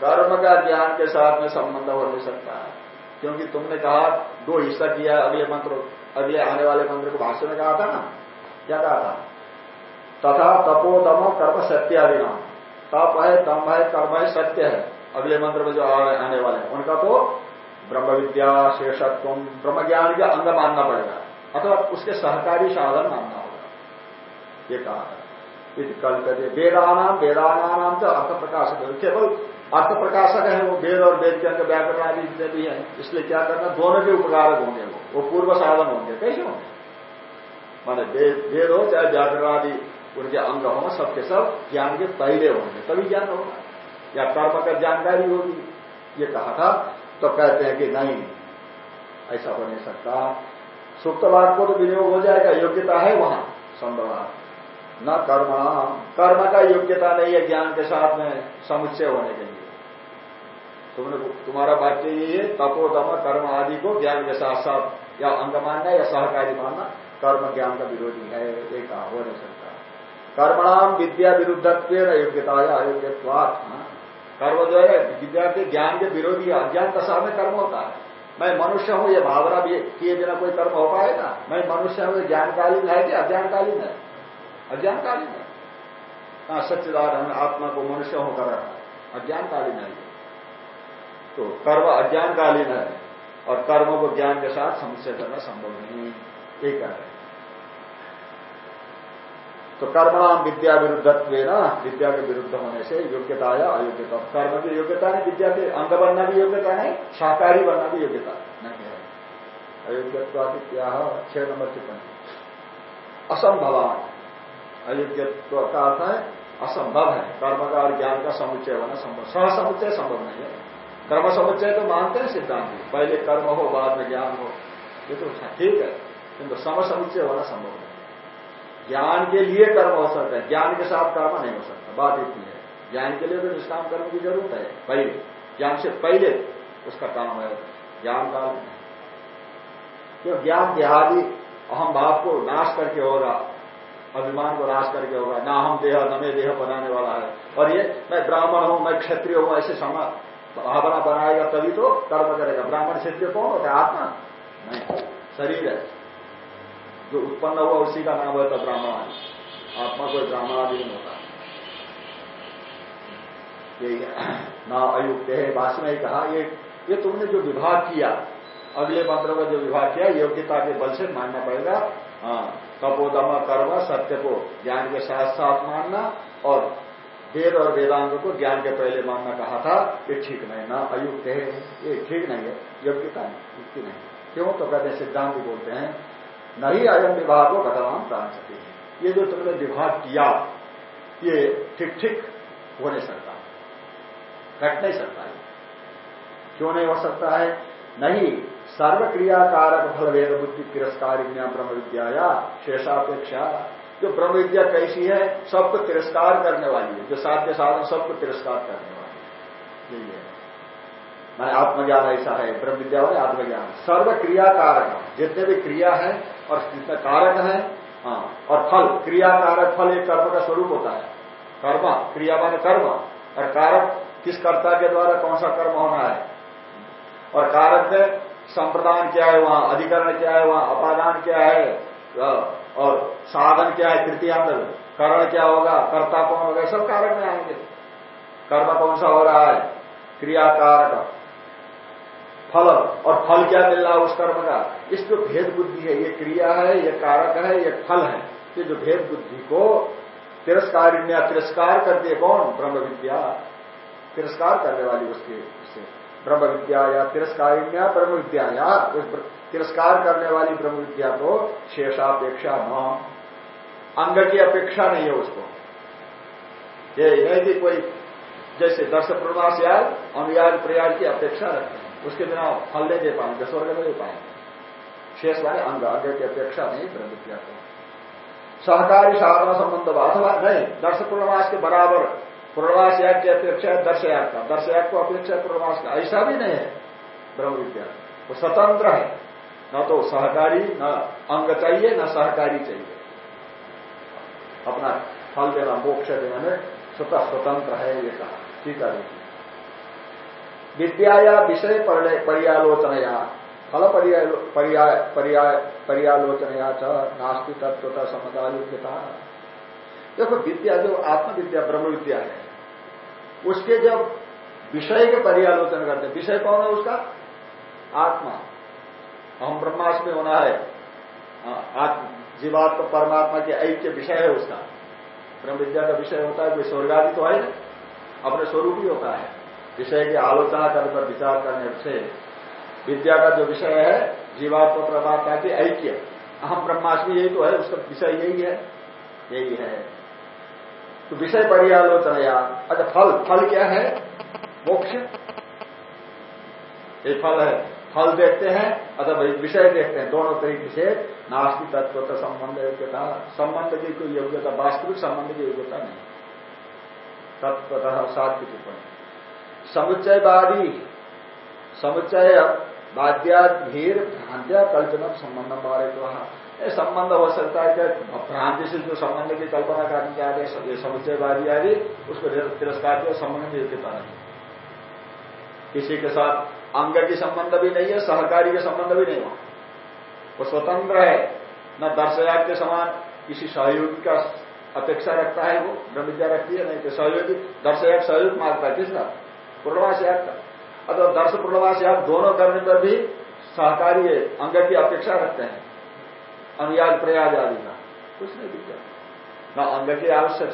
कर्म का ज्ञान के साथ में संबंध हो नहीं सकता है। क्योंकि तुमने कहा, दो हिस्सा किया, अगले मंत्र, अगले आने वाले मंत्र को भाष्य में कहा था ना? क्या कहा था? तथा तपो दमो कर्म सत्य आदि तप है दम है, कर्म है, सत्य है। अगले मंत्र में जो आने वाले हैं, उनका तो ब्रह्म विद्या शेषत्व ब्रह्म ज्ञान का अंग मानना पड़ेगा। अथवा उसके सहकारी साधन मानना होगा। ये कहा था। कल कहते वेदानाम वेदानाम तो अर्थ प्रकाश केवल अर्थ प्रकाशक है वो, वेद और वेद के अंग व्याकरण आदि जितने भी है, इसलिए क्या करना, दोनों के उपकारक होंगे वो वो पूर्व साधन होंगे, कैसे होंगे? माने वेद हो चाहे व्याकरण आदि, उनके अंग हो, सबके सब ज्ञान के पहले होंगे, तभी ज्ञान होगा। या कर्म का जानकारी होगी, ये कहा था तो कहते हैं कि नहीं, ऐसा हो नहीं सकता। सुप्तवाद को तो विनियोग हो जाएगा, योग्यता है वहाँ, संभव। न कर्म कर्म का योग्यता नहीं है ज्ञान के साथ में, समुच्चय होने के लिए। तुमने तुम्हारा वाक्य ये है तपोदम कर्म आदि को ज्ञान के साथ साथ, या अंग मानना या सहकारी मानना, कर्म ज्ञान का विरोधी है ये कहा हो नहीं सकता कर्मणाम विद्या विरुद्धत्व योग्यता या अयोग्यवाद हाँ। कर्म जो है, विद्या के ज्ञान के विरोधी अज्ञान दशा में कर्म होता है। मैं मनुष्य हूँ, ये भावना भी किए बिना कोई कर्म हो पाएगा? मैं मनुष्य हूँ ज्ञानकालीन है कि अज्ञानकालीन है? अज्ञानकालीन है। हाँ सच्चिदानंद आत्मा को मनुष्य होकर अज्ञानकालीन है तो कर्म अज्ञानकालीन है और कर्म को ज्ञान के साथ समुच्चय करना संभव नहीं एक है। तो कर्मणाम विद्या विरुद्धत्व ना विद्या के विरुद्ध होने से योग्यता या अयोग्यता। कर्म की योग्यता नहीं, विद्या के अंग बनना भी योग्यता नहीं, शाकाहारी बनना भी योग्यता नहीं है। अयोग्यत्वादित्या छह नंबर टिप्पणी। असंभवान। अयोग्यत्व का अर्थ है, असंभव है। कर्म का और ज्ञान का समुच्चय होना संभव। सह समुच्चय संभव नहीं है। कर्म समुच्चय तो मानते हैं सिद्धांत पहले कर्म हो, बाद में ज्ञान हो। ये तो ठीक है। किंतु सम समुच्चय होना संभव नहीं। ज्ञान के लिए कर्म हो सकता है। ज्ञान के साथ कर्म नहीं हो सकता। बात इतनी है। ज्ञान के लिए तो निष्काम कर्म की ज़रूरत है। पहले, ज्ञान से पहले उसका काम है। ज्ञान काल क्यों? ज्ञान देहादि अहम भाव को नाश करके होगा। अभिमान को नाश करके होगा। ना हम देह नमे देह बनाने वाला है। और ये, मैं ब्राह्मण हूँ, मैं क्षत्रिय हूँ, ऐसे भावना बनाएगा तभी तो कर्म करेगा। ब्राह्मण क्षत्रिय कौन होता है? आत्मा? नहीं। शरीर है। जो उत्पन्न हुआ उसी का नाम होता ब्राह्मण। आदि आत्मा कोई ब्राह्मण आदि नहीं होता। यही ना अयुक्त है भाषण में कहा, ये ये तुमने जो विभाग किया, अगले मंत्र का जो विभाग किया, योग्यता के बल से मानना पड़ेगा। हाँ तपोदम कर्म, सत्य को ज्ञान के साथ साथ मानना और वेद और वेदांग को ज्ञान के पहले मानना कहा था ये ठीक नहीं, ना अयुक्त है, ये ठीक नहीं है, योग्यता नहीं, युक्ति नहीं। क्यों? तो कहते सिद्धांत बोलते हैं नहीं अयम विभाग को घटवान प्राण सकते ये जो तुमने विभाग किया, ये ठीक ठीक हो नहीं सकता, घट नहीं सकता है। क्यों नहीं हो सकता है? नहीं सर्वक्रियाकारक फल वेद बुद्धि तिरस्कार ब्रह्म विद्या या शेषापेक्षा जो ब्रह्म विद्या कैसी है, सबको तिरस्कार करने वाली है। जो साध्य साधन, सबको तिरस्कार करने वाली है। यही है। मैं आत्मज्ञान ऐसा है ब्रह्म विद्या में आत्मज्ञान। सर्व क्रिया कारक जितने भी क्रिया है और जितने कारक है हाँ और फल। क्रिया कारक, फल एक कर्म का स्वरूप होता है। कर्म, क्रिया मान कर्म। और कारक किस कर्ता के द्वारा कौन सा कर्म होना है? और कारक में संप्रदान क्या है वहाँ? अधिकरण क्या है वहाँ? अपादान क्या है। और साधन क्या है? तृतीयांत करण क्या होगा? कर्ता कौन होगा? सब कारक में आएँगे। कर्म कौन सा हो रहा है? क्रियाकारक। फल। और फल क्या मिल रहा है उस कर्म का? इस जो भेद बुद्धि है, ये क्रिया है, ये कारक है, ये फल है। ये जो भेद बुद्धि को तिरस्कारिण्या तिरस्कार करती है कौन? ब्रह्म विद्या तिरस्कार करने वाली उसके ब्रह्म विद्या या तिरस्कारिण्या ब्रह्म विद्या या तिरस्कार करने वाली ब्रह्म विद्या को शेषापेक्षा न अंग की अपेक्षा नहीं है उसको। ये नहीं कि कोई जैसे दर्श प्रवास या अनुयाद प्रयाग की अपेक्षा रखते हैं। उसके बिना फल नहीं दे पाएँगे, स्वर्ग नहीं दे पाएँगे। शेष वाले अंग अंग की अपेक्षा नहीं ब्रह्म विद्या को। सहकारी, साधना संबंध अथवा नहीं, दर्श पूर्णमास के बराबर पूर्णवास याग की अपेक्षा है दर्श याग का। दर्श याग को अपेक्षा पूर्णवास का। ऐसा भी नहीं है। ब्रह्म विद्या। वो स्वतंत्र है। न तो सहकारी, न अंग चाहिए, न सहकारी चाहिए। अपना फल देना, मोक्ष देना में स्वतः स्वतंत्र है ये कहा। ठीक है? विद्या या विषय पर्यालोचनया। फल पर्यालोचनया च नास्ति तत्वता समदायुक्ता देखो, विद्या जो आत्मविद्या ब्रह्म विद्या है। उसके जब विषय के पर्यालोचन करते विषय कौन है उसका? आत्मा। हम ब्रह्मास्म होना है। जीवात्मा, परमात्मा के ऐक्य विषय है उसका। ब्रह्म विद्या का विषय होता है, कोई स्वर्गादि तो है ना अपने स्वरूप ही होता है। विषय की आलोचना करने पर विचार करने से विद्या का जो विषय है, जीवात्मा, परमात्मा के ऐक्य। अहम ब्रह्मास्मि यही तो है, उसका विषय यही है। यही है। तो विषय या अच्छा फल फल क्या है? मोक्ष। ये फल है। फल देखते हैं अथवा विषय देखते हैं। दोनों तरीके से नास्तिक तत्व का संबंध योग्यता। संबंध की कोई योग्यता, वास्तविक संबंध की योग्यता नहीं। तत्वतः सात की टिप्पणी समुच्चयवादी। समुच्चय बाध्या धीर भ्रांत्या कल्पना संबंध बारे तो संबंध हो सकता है क्या भ्रांति से जो संबंध की कल्पना करने के आगे ये समुच्चयवादी आदि उसको तिरस्कार किया संबंध की योग्यता नहीं किसी के साथ अंग की संबंध भी नहीं है, सहकारी के संबंध भी नहीं हो वो स्वतंत्र है, न दर्शयाग के समान किसी सहयोगी का अपेक्षा रखता है वो ब्रह्म विद्या रखती है, नहीं तो सहयोगी दर्श एक सहयोग माँगता है किसका? पूर्णवास याग का। अगर दर्श पूर्णवास याग दोनों करने पर भी सहकारी, अंग की अपेक्षा रखते हैं। अनुयाज प्रयाज आदि का। कुछ नहीं विद्या न अंग की आवश्यक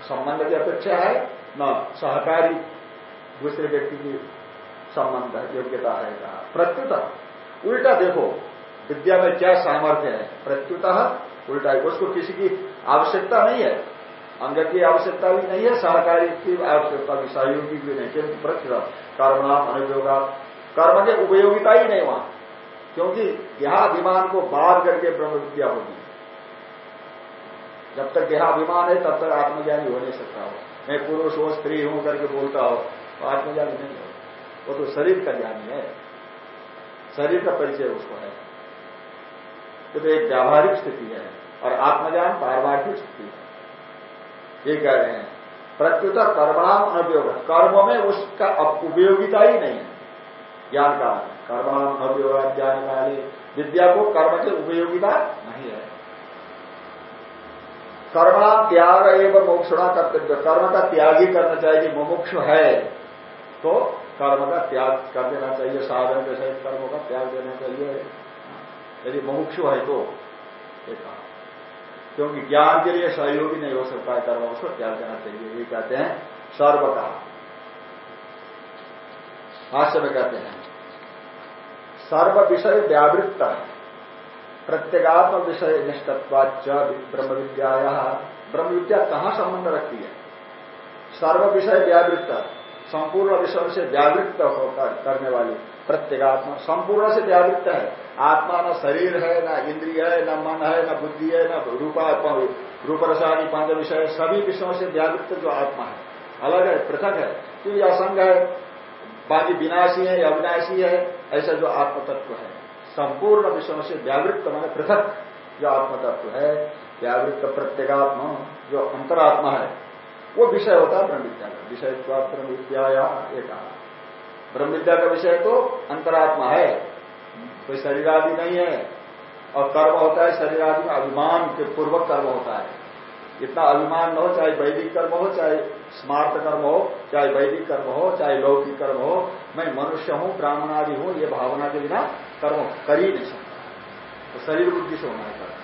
संबंध की अपेक्षा है, न सहकारी दूसरे व्यक्ति की संबंध योग्यता है कहा। प्रत्युत, उल्टा देखो, विद्या में क्या सामर्थ्य है? प्रत्युत, उल्टा है। उसको किसी की आवश्यकता नहीं है। अंग की आवश्यकता भी नहीं है, सहकारी की आवश्यकता भी, सहयोगी भी नहीं। क्योंकि प्रत्युत, कर्मणाम अनुयोगा कर्म की उपयोगिता ही नहीं वहाँ। क्योंकि यहाँ अभिमान को बाध करके ब्रह्म विद्या होगी। जब तक यहाँ अभिमान है, तब तक आत्मज्ञानी हो नहीं सकता हो मैं पुरुष हो, स्त्री हूँ करके बोलता हो तो आत्मज्ञानी नहीं हो। वो तो शरीर का ज्ञानी है। शरीर का परिचय उसको है। ये तो एक व्यावहारिक स्थिति है और आत्मज्ञान पारमार्थिक स्थिति है। ये कह रहे हैं, प्रत्युत कर्मणाम अनुपयोग कर्मों में उसका उपयोगिता ही नहीं है। ज्ञान का कर्मणाम अनुपयोग ज्ञान काले विद्या को कर्म की उपयोगिता नहीं है। कर्मणाम त्याग एवं मोक्षणा कर्तव्य। कर्म का त्याग ही करना चाहिए मुमुक्ष है तो कर्म का त्याग कर देना चाहिए, साधन के सहित कर्मों का त्याग देना चाहिए। यदि मुमुक्षु है तो कहा। क्योंकि ज्ञान के लिए सहयोगी नहीं हो सकता है कर्म, उसको त्याग देना चाहिए, ये कहते हैं सर्व का भाष्य में कहते हैं सर्व विषय व्यावृत्त प्रत्येगात्म विषय निष्ठत्वाच ब्रह्म विद्या ब्रह्म विद्या कहाँ संबंध रखती है? सर्व विषय व्यावृत्त संपूर्ण विषय से व्यावृत्त होकर करने वाली प्रत्येगात्मा संपूर्ण से व्यावृत्त है। आत्मा न शरीर है, न इंद्रिय है, न मन है, न बुद्धि है, न रूपा रूप रसादी पाँच विषय सभी विषयों से व्यावृत्त जो आत्मा है। अलग है, पृथक है। क्योंकि असंग है, बाकी विनाशी है अविनाशी है ऐसा जो आत्मतत्व है, संपूर्ण विषयों से व्यावृत्त मान पृथक जो आत्मतत्व है, व्यावृत्त प्रत्येगात्मा जो अंतरात्मा है, वो विषय होता है ब्रह्म विद्या का। विषय ब्रह्म विद्या एक ब्रह्म विद्या का विषय तो अंतरात्मा है, कोई शरीर आदि नहीं है, और कर्म होता है शरीर आदि में अभिमान के पूर्वक कर्म होता है। इतना अभिमान न हो, चाहे वैदिक कर्म हो, चाहे स्मार्ट कर्म हो, चाहे वैदिक कर्म हो, चाहे लौकिक कर्म हो, मैं मनुष्य हूँ ब्राह्मण आदि हूँ, ये भावना के बिना कर्म कर ही नहीं सकता। तो शरीर बुद्धि से होना है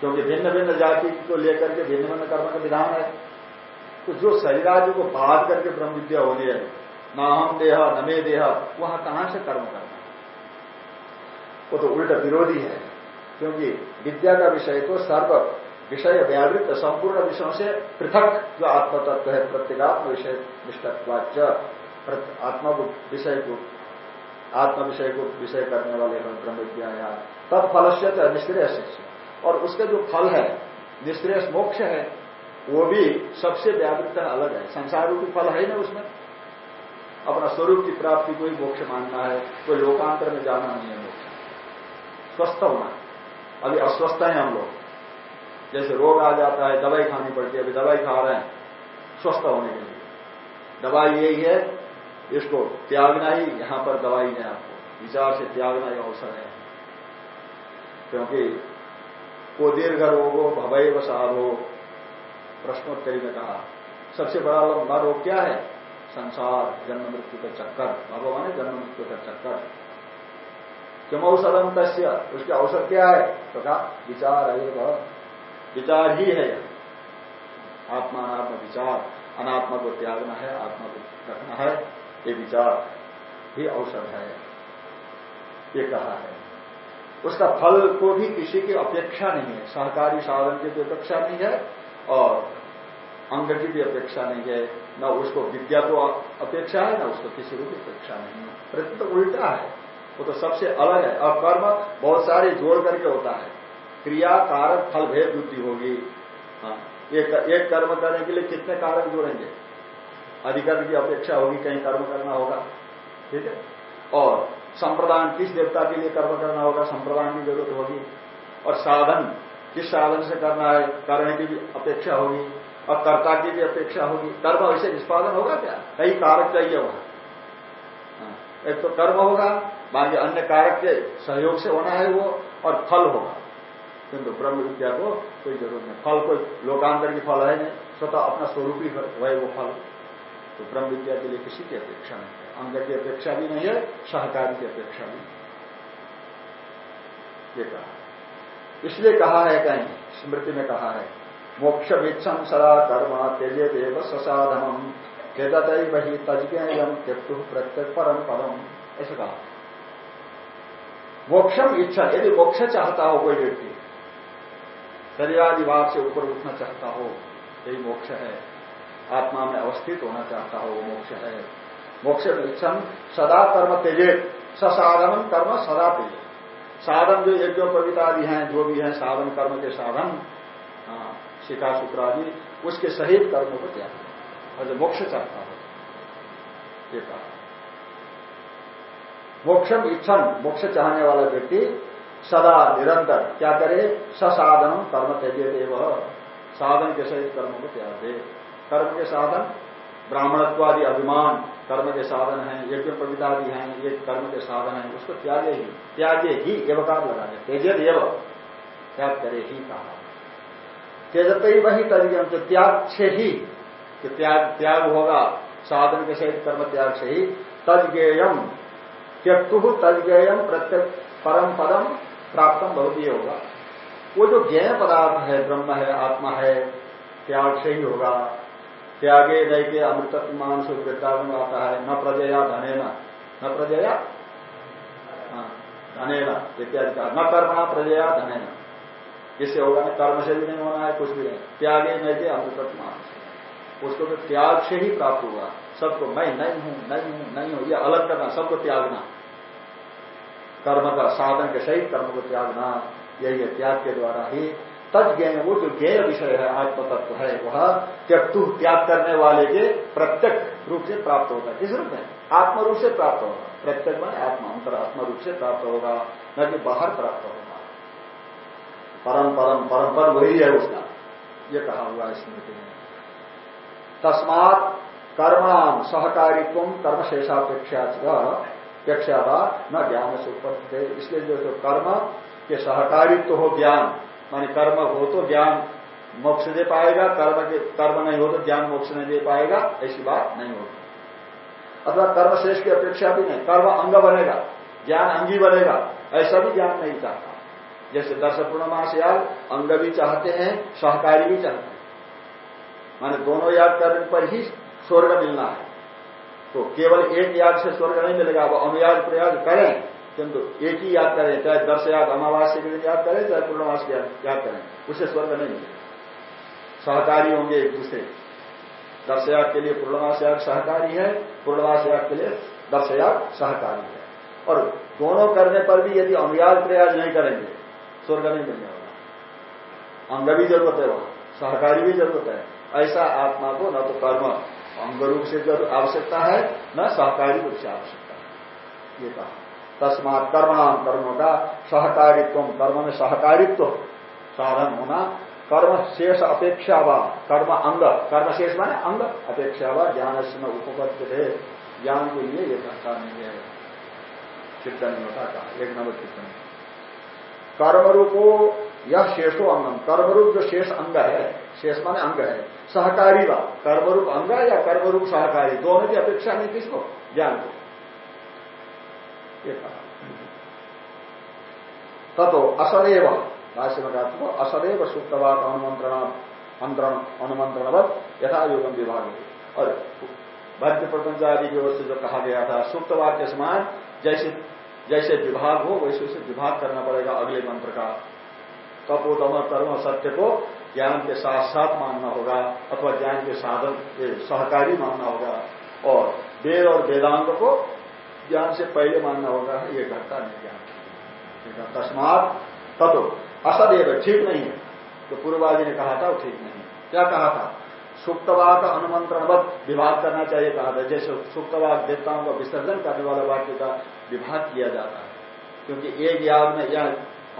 क्योंकि भिन्न भिन्न जाति को लेकर के भिन्न भिन्न कर्म का विधान है। तो जो शरीर शरीरादि को बाध करके ब्रह्म विद्या होनी है, न हम देह, न मे देह, वहाँ कहाँ से कर्म करना वो तो उल्टा विरोधी है, क्योंकि विद्या का विषय तो सर्व विषय व्यावृत, संपूर्ण विषयों से पृथक जो आत्म तत्व है, प्रत्येगात्म विषय निष्ठत्वाच आत्मा विषय को आत्म विषय को विषय करने वाले ब्रह्म विद्या तत्फल से निष्क्रिय शिक्षा और उसका जो फल है निष्क्रिय मोक्ष है, वो भी सबसे व्यापकता अलग है। संसार रूपी फल है ना उसमें। अपना स्वरूप की प्राप्ति को ही मोक्ष मानना है कोई लोकांतर में जाना नहीं है मोक्ष। स्वस्थ होना। अभी अस्वस्थ है हम लोग। जैसे रोग आ जाता है, दवाई खानी पड़ती है, अभी दवाई खा रहे हैं, स्वस्थ होने के लिए। दवाई यही है, इसको त्यागना ही, यहाँ पर दवाई है आपको, विचार से त्यागना ही अवसर है। क्योंकि को दीर्घ रोगो भवय व साधो प्रश्नोत्तरी में कहा, सबसे बड़ा लंबा रोग क्या है? संसार, जन्म मृत्यु का चक्कर, भगवान है जन्म मृत्यु का चक्कर। क्यों औषधम तस्य, उसके औषध क्या है? तो कहा विचार है विचार ही है। आत्मा अनात्मा विचार। अनात्मा को त्यागना है, आत्मा को रखना है, ये विचार ही औषध है। ये कहा है। उसका फल को भी किसी की अपेक्षा नहीं है। सहकारी साधन की भी अपेक्षा नहीं है और अंग की भी अपेक्षा नहीं है। न उसको विद्या को अपेक्षा है, न उसको किसी को भी अपेक्षा नहीं है। प्रति तो उल्टा है। वो तो सबसे अलग है। और कर्म बहुत सारे जोड़ करके होता है। क्रिया कारक फल भेद बुद्धि होगी। हाँ एक, एक कर्म करने के लिए कितने कारक जुड़ेंगे? अधिकर्म की अपेक्षा होगी कहीं कर्म करना होगा। ठीक है? और संप्रदान किस देवता के लिए कर्म करना होगा? संप्रदान की ज़रूरत होगी। और साधन किस साधन से करना है? करने की भी अपेक्षा होगी। और कर्ता की भी अपेक्षा होगी। कर्म वैसे निष्पादन होगा क्या? कई कारक चाहिए वहाँ। हाँ, एक तो कर्म होगा बाकी अन्य कारक के सहयोग से होना है वो और फल होगा। किंतु ब्रह्म विद्या को कोई ज़रूरत नहीं। फल कोई लोकांतर की फल है नहीं। स्वतः अपना स्वरूप ही वह वो फल। तो ब्रह्म विद्या के लिए किसी की अपेक्षा नहीं है। अंग की अपेक्षा भी नहीं है, सहकारी की अपेक्षा भी ये कहा। इसलिए कहा है कहीं, स्मृति में कहा है मोक्ष वीक्षम सदा कर्म तेजे देव ससाधनम। तेजत वही तजम त्यक्तु प्रत्येक परम पदम। ऐसे कहा। मोक्षम इच्छा, यदि मोक्ष चाहता हो कोई व्यक्ति शरीरादि भाव से ऊपर उठना चाहता हो यही मोक्ष है। आत्मा में अवस्थित होना चाहता हो वो मोक्ष है। मोक्ष इच्छम सदा कर्म तेजे ससाधन कर्म सदा तेजे साधन जो यज्ञ कविता आदि हैं जो भी हैं साधन कर्म के साधन हाँ, शिखा शुक्र आदि उसके सहित कर्म को त्याग और जो मोक्ष चाहता हो ये कहा। मोक्षम इच्छन मोक्ष चाहने वाला व्यक्ति सदा निरंतर। क्या करे? ससाधन कर्म तेजे देव साधन के सहित कर्म को त्याग दे। कर्म के साधन, ब्राह्मणत्वादि अभिमान कर्म के साधन है, यज्ञ पवितादि हैं, ये कर्म के साधन है, उसको त्यागे ही त्यागे ही एवकार लगा दे। तेजे देव त्याग करे ही कहा। तेजते ही वही तरीके तो त्याग से ही कि त्याग त्याग होगा, साधन के सहित कर्म त्याग से ही, तजगेयम। त्यक्तु तजगेयम प्रत्येक परम पदम प्राप्त बहुत ही होगा। वो जो ज्ञ पदार्थ है ब्रह्म है आत्मा है त्याग से ही होगा। त्यागे नई के अमृत मान से वृद्धावन आता है। न प्रजया धनेना। न प्रजया? हाँ, धनेना इत्यादि का न कर्मणा प्रजया धने धनेना। इससे होगा ना कर्म से भी नहीं होना है कुछ भी नहीं। त्यागे नहीं के अमृत मान उसको तो त्याग से ही प्राप्त हुआ सबको मैं नहीं हूँ नहीं हूँ नहीं हूँ यह अलग करना सबको त्यागना। कर्म का साधन के सही कर्म को त्यागना यही है त्याग के द्वारा ही तज ज्ञ वो जो ज्ञेय विषय है आत्म तत्व है, वह त्यक्तु, त्याग करने वाले के प्रत्यक्ष रूप से प्राप्त होता है। किस रूप में? आत्म रूप से प्राप्त होगा। प्रत्यक्ष में आत्मा आत्म रूप से प्राप्त होगा, न कि बाहर प्राप्त होगा। परम परम परम पर वही है उसका। ये कहा हुआ स्मृति में। तस्मात कर्माम सहकारित्व कर्म शेषापेक्षा अपेक्षा न ज्ञान से उपस्थित इसलिए जो कर्म के सहकारित्व तो हो ज्ञान, माने कर्म हो तो ज्ञान मोक्ष दे पाएगा, कर्म के, कर्म नहीं हो तो ज्ञान मोक्ष नहीं दे पाएगा, ऐसी बात नहीं होगी अथवा कर्म शेष की अपेक्षा भी नहीं, कर्म अंग बनेगा, ज्ञान अंगी बनेगा, ऐसा भी ज्ञान नहीं चाहता। जैसे दर्श पूर्णमास याद, अंग भी चाहते हैं, सहकारी भी चाहते हैं। माने दोनों याद करने पर ही स्वर्ग मिलना है। तो केवल एक याद से स्वर्ग नहीं मिलेगा, वो अनुयाद प्रयाग करें, किंतु एक ही याद करें, चाहे दस याद, अमावास्य के दिन याद करें, चाहे पूर्णमास की याद करें, उसे स्वर्ग नहीं मिलेगा। सहकारी होंगे एक दूसरे। दस याद के लिए पूर्णमास याद सहकारी है पूर्णमास याद के लिए दस याद सहकारी है। और दोनों करने पर भी यदि अनुयाद प्रयास नहीं करेंगे, स्वर्ग नहीं मिलने वाला। अंग भी ज़रूरत है वहाँ, सहकारी भी ज़रूरत है। ऐसा आत्मा को न तो कर्म अंग रूप से आवश्यकता है, न सहकारी रूप से आवश्यकता है। ये कहा। तस्मात कर्मणाम कर्मों का सहकारित्व। कर्म में सहकारित्व, साधन होना, कर्म शेष अपेक्षा व, कर्म अंग। कर्म शेष माने अंग अपेक्षा व ज्ञान से उपपत्ति थे ज्ञान के लिए ये कहता नहीं है। चिंतन होता का एक नंबर चिंतन। कर्मरूपो यह शेषो अंगम। कर्मरूप जो शेष अंग है शेष माने अंग है। सहकारी व, कर्मरूप अंग या कर्मरूप सहकारी? दोनों की अपेक्षा नहीं किसको? ज्ञान को। ये ततो असदैव भाष्य में कहा असदैव सुप्तवाद अनुमंत्रण अनुमंत्रणवत यथा योगम विभाग। और भक्ति प्रपंच आदि की ओर से जो कहा गया था सुप्तवाद के समान जैसे जैसे विभाग हो, वैसे उसे विभाग करना पड़ेगा अगले मंत्र का। तपोदम कर्म सत्य को ज्ञान के साथ साथ मानना होगा, अथवा ज्ञान के साधन, के सहकारी मानना होगा, और वेद और वेदांत को ज्ञान से पहले मानना होगा, ये घटता नहीं ज्ञान तस्मात ततो असदेव, ठीक नहीं है। जो तो पूर्वाजी ने कहा था, वो ठीक नहीं है। क्या कहा था? सुप्तवाक अनुमंत्रणवत विभाग करना चाहिए कहा था। जैसे सुप्तवाक देवताओं का विसर्जन करने वाला वाक्य का विभाग किया जाता है। क्योंकि एक याद में या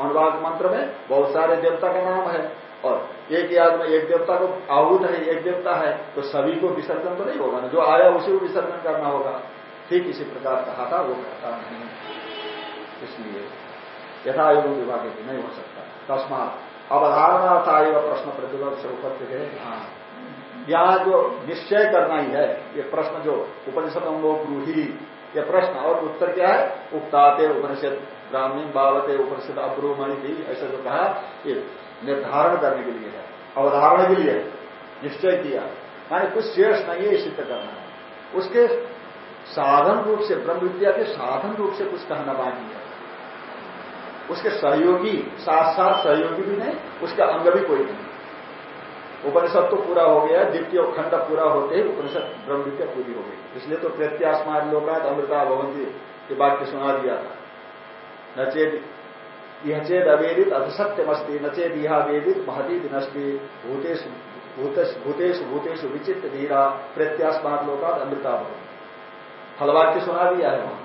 अनुवाद मंत्र में बहुत सारे देवता का नाम है। और एक याद में एक देवता को आहूत है, एक देवता है तो सभी को विसर्जन तो नहीं होगा ना। जो आया उसी को विसर्जन करना होगा। ठीक इसी प्रकार कहा था, वो कहता नहीं। इसलिए यथा एवं विभाग नहीं हो सकता। तस्मात अवधारणा था एवं प्रश्न प्रतिबद्ध से उपत्ति है। हाँ। यहाँ जो निश्चय करना ही है, ये प्रश्न जो उपनिषद ब्रूही, ये प्रश्न और उत्तर क्या है? उक्ताते उपनिषद ग्रामीण बावते उपनिषद अब्रूमणि थी ऐसा जो कहा निर्धारण करने के लिए है, अवधारण के लिए निश्चय किया। माने कुछ शेष नहीं है सिद्ध करना है उसके साधन रूप से, ब्रह्म विद्या के साधन रूप से कुछ कहना बाकी है। उसके सहयोगी साथ साथ सहयोगी भी नहीं, उसका अंग भी कोई नहीं। उपनिषद तो पूरा हो गया, द्वितीय खंड पूरा होते ही उपनिषद ब्रह्म विद्या पूरी हो गई। इसलिए तो प्रत्यासमान लोकात अमृता भवंती के वाक्य सुना दिया था। नचेत यह चेद अवेदित अधसत्यमस्ती नचेत यह वेदित महती दिनस्ती। भूतेश भूतेश विचित्र धीरा प्रत्यासमान लोकात अमृता भवन फलवाक्य सुना दिया है वहाँ।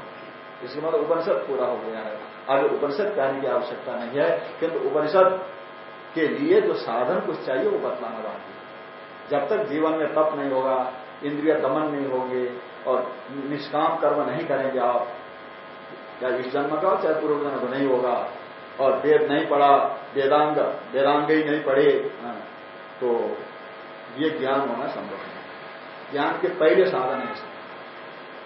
इसके मतलब उपनिषद पूरा हो गया है। आगे उपनिषद कहने की आवश्यकता नहीं है, किंतु उपनिषद के लिए जो साधन कुछ चाहिए, वो बतलाना बाकी जब तक जीवन में तप नहीं होगा, इंद्रिय दमन नहीं होंगे, और निष्काम कर्म नहीं करेंगे आप, या इस जन्म का, चाहे पूर्व जन्म नहीं होगा और वेद नहीं पढ़ा वेदांग वेदांग ही नहीं पढ़े। हाँ, तो ये ज्ञान होना संभव है। ज्ञान के पहले साधन है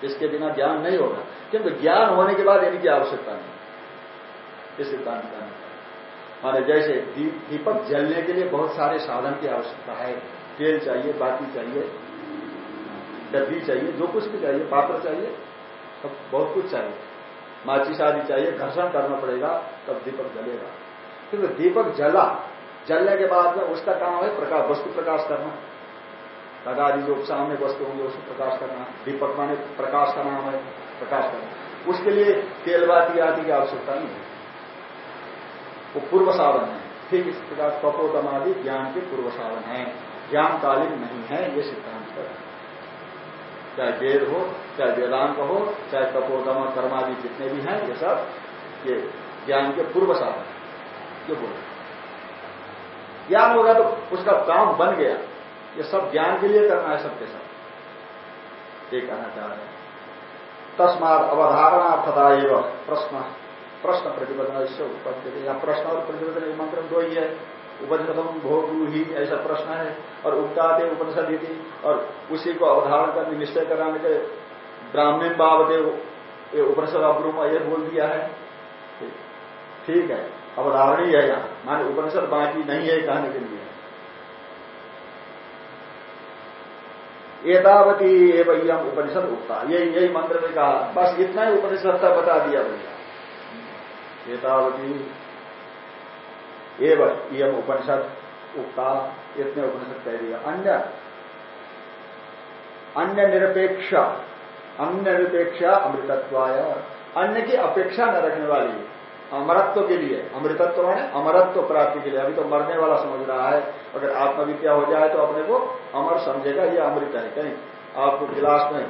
इसके। बिना ज्ञान नहीं होगा। किंतु ज्ञान होने के बाद इनकी आवश्यकता नहीं इस सिद्धांत का माने जैसे दीपक जलने के लिए बहुत सारे साधन की आवश्यकता है। तेल चाहिए बाती चाहिए डब्बी चाहिए जो कुछ भी चाहिए पात्र चाहिए सब बहुत कुछ चाहिए। माचिस आदि चाहिए, घर्षण करना पड़ेगा, तब दीपक जलेगा। क्योंकि दीपक जला। जलने के बाद में उसका काम है प्रकाश, वस्तु प्रकाश करना। आदि जो सामने वस्तु होंगे उसको प्रकाश करना। दीपक माने प्रकाश का नाम है, प्रकाश करना। उसके लिए तेलबाती आदि की आवश्यकता नहीं है। वो पूर्व साधन है। ठीक इस प्रकार कपोतम आदि ज्ञान के पूर्व साधन है। ज्ञानकालीन नहीं है, ये सिद्धांत पर चाहे वेद हो, चाहे वेदांत हो, चाहे कपोतम कर्मादि जितने भी हैं, ये सब, ये ज्ञान के पूर्व साधन है ये बोल ज्ञान होगा तो उसका काम बन गया। ये सब ज्ञान के लिए करना है सबके साथ। ये कहना चाह रहे हैं। तस्मात अवधारणार्थता एवं प्रश्न। प्रश्न प्रतिबद्धन इससे उत्पत्ति या प्रश्न और प्रतिबद्धन मंत्र दो ही है। उपनिषदम भोग ही ऐसा प्रश्न है, और उगताते उपनिषद थी और उसी को अवधारण करने निश्चय कराने के ब्राह्मण बाबते उपनिषद अब्रूम ये बोल दिया है। ठीक है, अवधारण ही यहाँ, माने उपनिषद बाकी नहीं है कहने के लिए। एतावती एवं उपनिषद उगता यही यही मंत्र में कहा, बस इतना ही उपनिषद तक बता दिया भैया। एतावती एवं यम उपनिषद उगता इतने उपनिषद कह दिया अन्य अन्य निरपेक्ष अन्य निरपेक्ष अमृतत्वाय, अन्य की अपेक्षा न रखने वाली, अमरत्व के लिए, अमृतत्व है अमरत्व प्राप्ति के लिए। अभी तो मरने वाला समझ रहा है। अगर आत्मविद्या हो जाए तो अपने को अमर समझेगा, ये अमृत है, कहीं? आपको गिलास में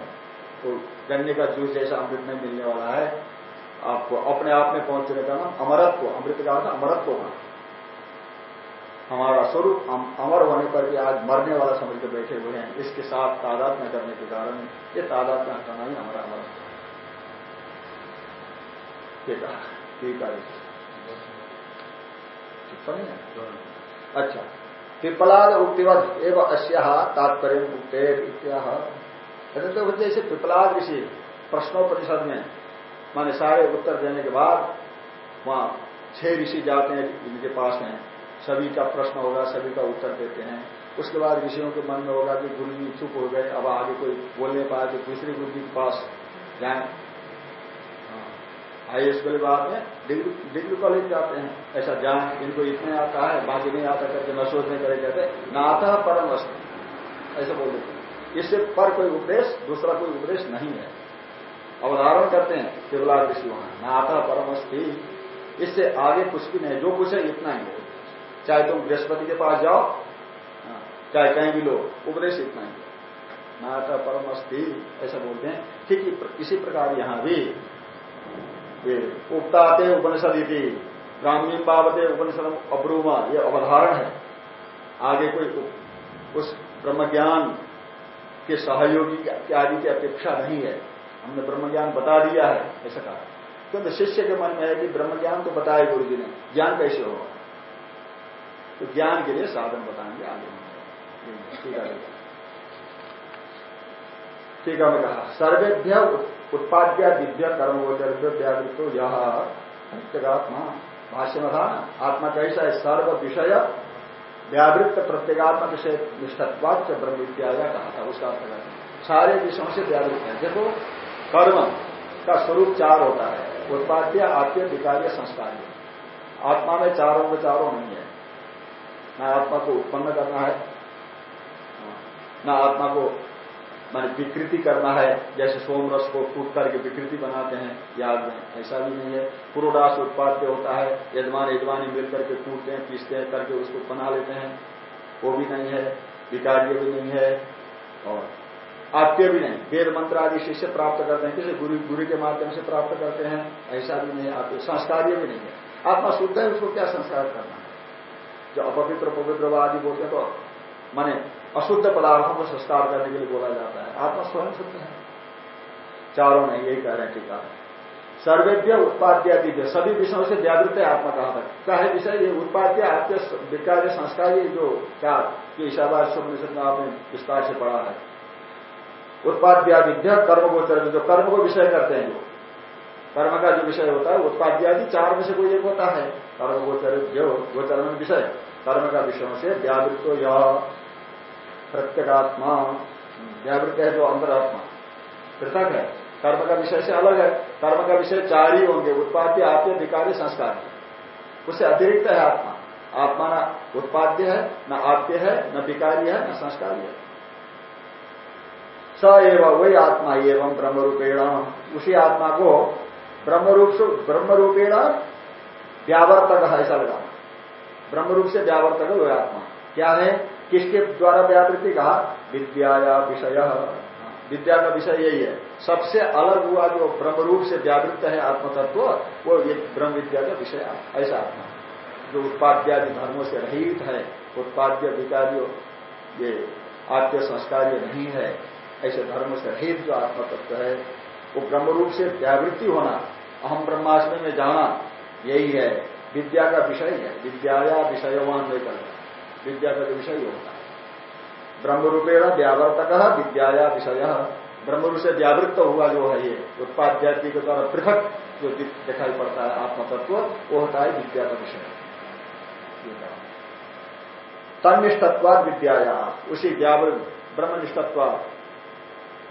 तो गन्ने का जूस जैसा अमृत नहीं मिलने वाला है। आपको अपने आप में पहुँचने का नाम अमरत्व, अमृत का मतलब अमरत्व होना हमारा स्वरूप, हम अमर होने पर भी आज मरने वाला समझ के बैठे हुए हैं। इसके साथ तादाद में करने के कारण ये तादाद में हटाना ही हमारा अमरत्व ये है? अच्छा। पिपलाद उक्तिवत एवं अस्या तात्पर्य उक्तेर इत्याह तो जैसे पिपलाद ऋषि प्रश्नोपनिषद में, माने सारे उत्तर देने के बाद, वहाँ छह ऋषि जाते हैं इनके पास में सभी का प्रश्न होगा, सभी का उत्तर देते हैं। उसके बाद ऋषियों के मन में होगा कि गुरु जी चुप हो गए, अब आगे कोई बोलने पाए तो दूसरे गुरु जी के पास जाए। आईएएस वाले बाद में, डिग्री डिग्री कॉलेज जाते हैं, ऐसा ज्ञान इनको इतने आता है, बाकी नहीं आता करके न सोचने करे, कहते नाता परम वस्तु। ऐसे बोल देते इससे पर कोई उपदेश, दूसरा कोई उपदेश नहीं है। अवधारण करते हैं शिवलाल ऋषि वहाँ, नाता परम अस्थि इससे आगे कुछ भी नहीं, जो कुछ है इतना ही है। चाहे तुम बृहस्पति के पास जाओ हाँ, चाहे कहीं भी लो। उपदेश इतना ही। नाता परम अस्थि ऐसा बोलते हैं। ठीक इसी प्रकार यहाँ भी ये उक्ताते उपनिषद यदि ग्रामीण बाबते उपनिषद अब्रूमा। ये अवधारण है। आगे कोई उस ब्रह्म ज्ञान के सहयोगी के आदि की अपेक्षा नहीं है। हमने ब्रह्म ज्ञान बता दिया है ऐसा कहा। क्योंकि शिष्य के मन में है कि ब्रह्म ज्ञान तो बताए गुरु जी ने। ज्ञान कैसे होगा? तो ज्ञान के लिए साधन बताएँगे आगे। ठीक है। ठीक कहा, सर्वेभ्य उत्पाद्य दिव्य कर्मगोचर व्यावृत्तो यह प्रत्येगात्मा भाष्य में था आत्मा कैसा है? सर्व विषय व्यावृत्त प्रत्येगात्मा विषय निष्ठत्वाच ब्रह्म विद्या कहा था, उसका अर्थ सारे विषयों से व्यावृत्त है। देखो, कर्म का स्वरूप चार होता है। उत्पाद्य आत्य विकार्य संस्कार आत्मा में चारों में चारों नहीं है। न आत्मा को उत्पन्न करना है, न आत्मा को, मान विकृति करना है, जैसे सोम रस को कूट करके विकृति बनाते हैं, याद में ऐसा भी नहीं है। पुरोडास उत्पाद्य होता है, यजमान यजमानी मिल करके कूटते हैं, पीसते हैं, करके उसको बना लेते हैं। वो भी नहीं है, विकार्य भी नहीं है, और आप्य भी नहीं। वेद मंत्र आदि शिष्य प्राप्त करते हैं किसी गुरु गुरु के माध्यम से प्राप्त करते हैं, ऐसा भी नहीं है, आप्य। संस्कार्य भी नहीं है। आत्मा शुद्ध है, उसको क्या संस्कार करना जो अपवित्र पवित्र आदि बोलते हैं तो माने अशुद्ध पदार्थों को संस्कार करने के लिए बोला जाता है। आत्मा स्वयं शुद्ध है। चारों ने यही कह रहे हैं टीका सर्वेद्य उत्पाद्य दिव्य सभी विषयों से व्यावृत है आत्मा कहा तक? क्या है विषय? ये उत्पाद्य आपके विकार संस्कार, ये जो क्या? ये ईशावाद में आपने विस्तार से पढ़ा है। उत्पाद्यादिभ्य कर्म गोचर, जो कर्म को विषय करते हैं, जो कर्म का जो विषय होता है उत्पाद्यादि चार में से कोई एक होता है। कर्म गोचर जो गोचर विषय। कर्म का विषयों से व्यावृत्त यह प्रत्येगात्मा। है जो अंतरात्मा। पृथक है। कर्म का विषय से अलग है। कर्म का विषय चार ही होंगे। उत्पाद्य, आप्य, विकारी, संस्कार। उससे अतिरिक्त है आत्मा। आत्मा न उत्पाद्य है, न आप्य है, न विकारी है, न संस्कारी है। स एवं वही आत्मा एवं ब्रह्म रूपेण उसी आत्मा को ब्रह्म रूप से ब्रह्म रूपेण व्यावर्तक ऐसा लगा। ब्रह्म रूप से व्यावर्तक वह आत्मा। क्या है? किसके द्वारा व्यावृत्ति कहा? विद्या या विषय। विद्या का विषय यही है। सबसे अलग हुआ जो ब्रह्म रूप से व्यावृत्त है आत्मतत्व, वो ये ब्रह्म विद्या का विषय ऐसा आत्मा। जो उत्पाद्यादि धर्मों से रहित है, उत्पाद्य विकार्य, ये आद्य संस्कार्य नहीं है, ऐसे धर्म से रहित जो आत्मतत्व है वो ब्रह्म रूप से व्यावृत्ति होना, अहम ब्रह्माष्टमी में जाना, यही है। विद्या का विषय है। विद्या या विषयवान लेकर विद्या का जो विषय होता है। ब्रह्म रूपेण व्यावर्तक, विद्याया विषय। ब्रह्म रूप से व्यावृत्त हुआ जो है ये उत्पाद्यादि के द्वारा पृथक जो दिखाई पड़ता है आत्मतत्व, वो होता है विद्या का विषय। तनिष्ठत्वाद विद्याया। उसी व्यावृत ब्रह्मनिष्ठत्व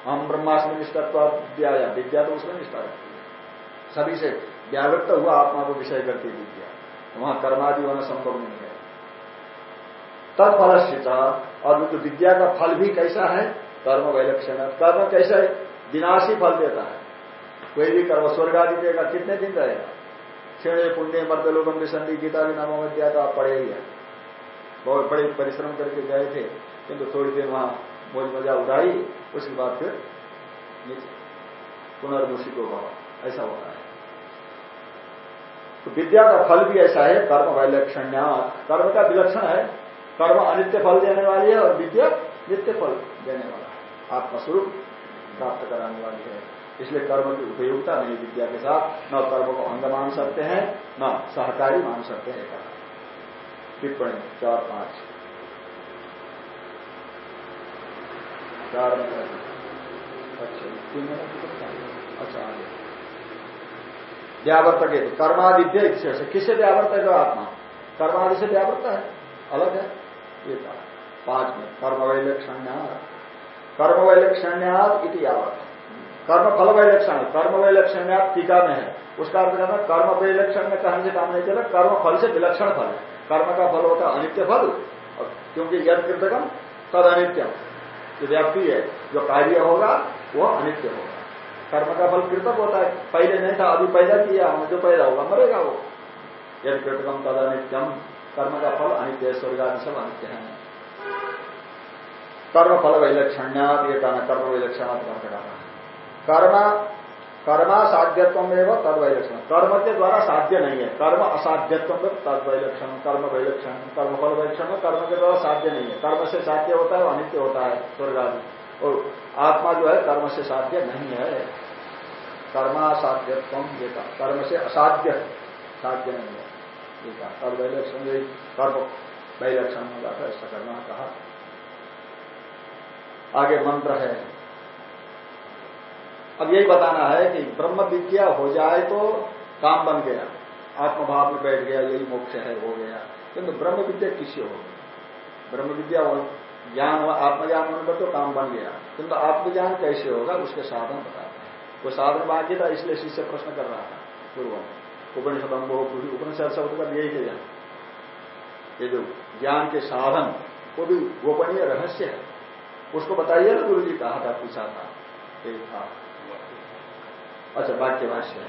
हम ब्रह्मास्म निष्ठत्व विद्याया विद्या तो उसमें निष्ठा रखती है। सभी से व्यावृत्त हुआ आत्मा को विषय करती विद्या। वहाँ कर्मादि होना संभव नहीं है। तत्फल और जो विद्या का फल भी कैसा है? कर्म वैलक्षण कर्म कैसा? है विनाशी फल देता है। कोई भी कर्म स्वर्ग आदि देगा, कितने दिन रहेगा? क्षण, पुण्य मर्दलोकम विसंधि गीता, भी नाम दिया तो आप पढ़े ही है। बहुत बड़े परिश्रम करके गए थे, किंतु थोड़ी देर वहाँ मौज मज़ा उड़ाई, उसके बाद फिर पुनर्मुषी को भाव ऐसा होता है। तो विद्या का फल भी ऐसा है, कर्म वैलक्षण्या। कर्म का विलक्षण है। कर्म अनित्य फल देने वाली है और विद्या नित्य फल देने वाला है। आत्मस्वरूप प्राप्त कराने वाली है। इसलिए कर्म की उपयोगिता नहीं विद्या के साथ। न कर्म को अंग मान सकते हैं, न सहकारी मान सकते हैं। टिप्पणी चार पाँच। चार अच्छा तीन अच्छा आगे व्यावर्तक कर्मादित्य किससे व्यावर्तक है जो आत्मा? कर्मादि से व्यावर्त है। अलग है। ये कहा पाँच में। कर्म वैलक्षण्यात कर्म वैलक्षण्यात इति कर्म फल वैलक्षण कर्म वैलक्षण्यात टीका में है। उसका अर्थ करना कर्म वैलक्षण में कहने से काम नहीं चला? कर्म फल से विलक्षण फल है। कर्म का फल होता है अनित्य फल। क्योंकि यद कृतकम, तद अनित्यम। जो व्यक्ति है, जो कार्य होगा, वो अनित्य होगा। कर्म का फल कृतक होता है। पहले नहीं था, अभी पैदा किया जो पैदा होगा मरेगा वो। यदि कृतकम तद अनित्यम कर्म का फल अनित्य स्वर्ग आदि सब अनित्य है। कर्म फल वैलक्षण्यात, ये कहना कर्म वैलक्षणात कर्म कर्मा साध्यत्व में वैलक्षण कर्म के द्वारा साध्य नहीं है। कर्म असाध्यत्व में वैलक्षण कर्म वैलक्षण कर्म फल वैलक्षण कर्म के द्वारा साध्य नहीं है। कर्म से साध्य होता है अनित्य होता है स्वर्ग आदि और आत्मा जो है, कर्म से साध्य नहीं है। कर्मासाध्यत्व ये कर्म से असाध्य साध्य नहीं है। कर्म वैलक्षण होगा था ऐसा करना कहा। आगे मंत्र है। अब यही बताना है कि ब्रह्म विद्या हो जाए तो काम बन गया, आत्मभाव में बैठ गया, यही मोक्ष है, हो गया। किंतु ब्रह्म विद्या किसी हो ब्रह्म विद्या ज्ञान आत्मज्ञान होने पर तो काम बन गया। किंतु आत्मज्ञान कैसे होगा, उसके साधन बताते हैं। वो साधन बाकी था, इसलिए शिष्य प्रश्न कर रहा था पूर्व उपनिषद उपनिषद शब्द का यही थे ये जो ज्ञान के साधन, वो भी गोपनीय रहस्य है। उसको बताइए ना गुरु जी कहा था, पूछा था? एक था। अच्छा वाक्य भाष्य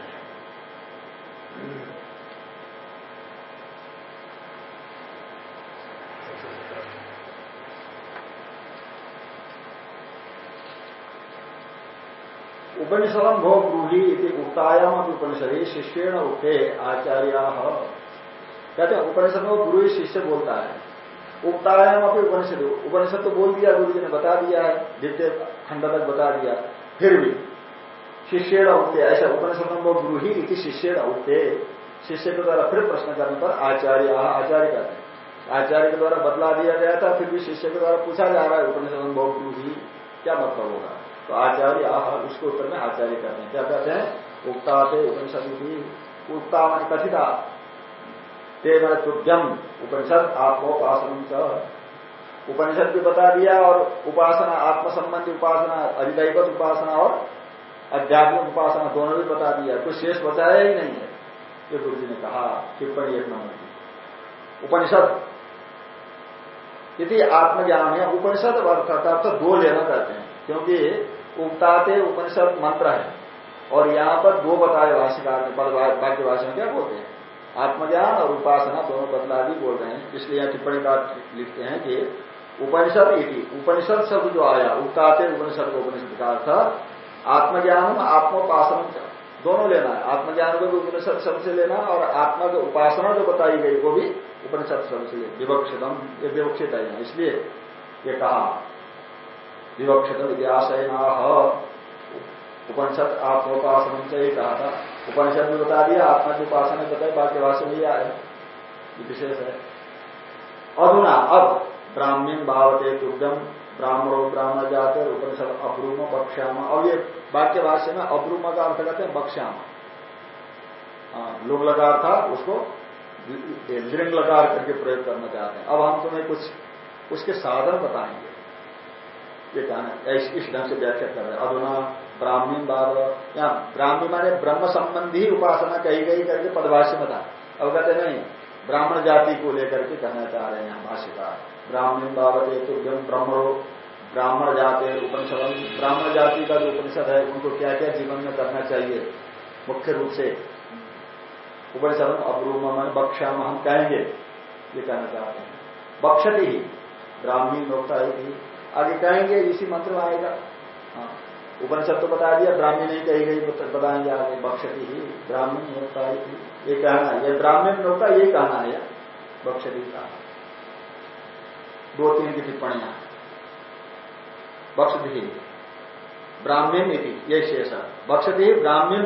उपनिषदम भो ब्रूही उक्तायाम उपनिषद शिष्यण उठे आचार्य। कहते हैं, उपनिषद में गुरु शिष्य बोलता है। उक्तायाम अपनी उपनिषद उपनिषद तो बोल दिया गुरु जी ने बता दिया है, द्वितीय खंड तक बता दिया। फिर भी शिष्य उठते ऐसा उपनिषद में गुरु ही इति शिष्य उठते शिष्य के द्वारा फिर प्रश्न करने पर आचार्य आचार्य कहते हैं। आचार्य के द्वारा बदला दिया गया था, फिर भी शिष्य के द्वारा पूछा जा रहा है, उपनिषद गुरु ही क्या मतलब होगा? तो आचार्य, आह, उसके उत्तर में आचार्य करते हैं। क्या कहते हैं? उक्ता थे उपनिषद की उक्ता मान कथिता। ते मैंने तुभ्यम उपनिषद आत्मोपासन उपनिषद भी बता दिया और उपासना आत्म संबंधी उपासना, अधिदैवत उपासना और आध्यात्मिक उपासना दोनों भी बता दिया। कुछ शेष बचाया ही नहीं है। ये गुरु जी ने कहा, टिप्पणी एक नंबर की उपनिषद। यदि आत्मज्ञान है उपनिषद अर्थ दो लेना चाहते हैं, क्योंकि उगताते उपनिषद मंत्र है और यहाँ पर दो बताए भाष्यकार ने वाक्य भाषा में क्या बोलते हैं? आत्मज्ञान और उपासना दोनों बदला भी बोल रहे हैं। इसलिए यहाँ टिप्पणी का लिखते हैं कि उपनिषद इति, उपनिषद शब्द जो आया उगताते उपनिषद उपनिषद का अर्थ आत्मज्ञान आत्मोपासन दोनों लेना है। आत्मज्ञान को भी उपनिषद शब्द से लेना और आत्मा की उपासना जो बताई गई, वो भी उपनिषद शब्द से ये विवक्षित है इसलिए ये कहा, विवक्षित व्यासनाह उपनिषद आत्मोपासन से ही कहा था। उपनिषद में बता दिया, आत्मा की उपासना बताई बाकी भाषा में विशेष है। अधुना, अब ब्राह्मीण भावते तुभ्यम ब्राह्मणो ब्राह्मण जाते उपनिषद अब्रूम बक्ष्याम। अब ये वाक्य भाष्य में अब्रूम का अर्थ कहते हैं बक्ष्याम। लोग लगा था, उसको दृढ़ लगा करके प्रयोग करना चाहते हैं। अब हम तुम्हें कुछ, उसके साधन बताएँगे। ये कहना इस ढंग से व्याख्या कर रहे हैं। अधुना ब्राह्मीण भाव या ब्राह्मी माने ब्रह्म संबंधी उपासना कही गई करके पदभाष्य था। अब कहते नहीं ब्राह्मण जाति को लेकर के कहना चाह रहे हैं भाष्यकार। ब्राह्मण बाबत तुभ्यम ब्रह्मणो, ब्राह्मण जाते उपनिषद। ब्राह्मण जाति का जो उपनिषद है, उनको क्या क्या जीवन में करना चाहिए? मुख्य रूप से उपनिषद अब्रूम बक्ष्याम, हम कहेंगे, ये कहना चाहते हैं। बक्षती ही, ब्राह्मी लोकता ही आगे कहेंगे, इसी मंत्र आएगा। उपनिषद तो बता दिया ब्राह्मी नहीं कही गई बताएँगे आगे बक्षती ही, ब्राह्मण होता है ये कहना है ये ब्राह्मण होता ये कहना है बक्षती का दो तीन की टिप्पणियाँ। बक्षती ब्राह्मण ये शेष है। बक्षती ब्राह्मण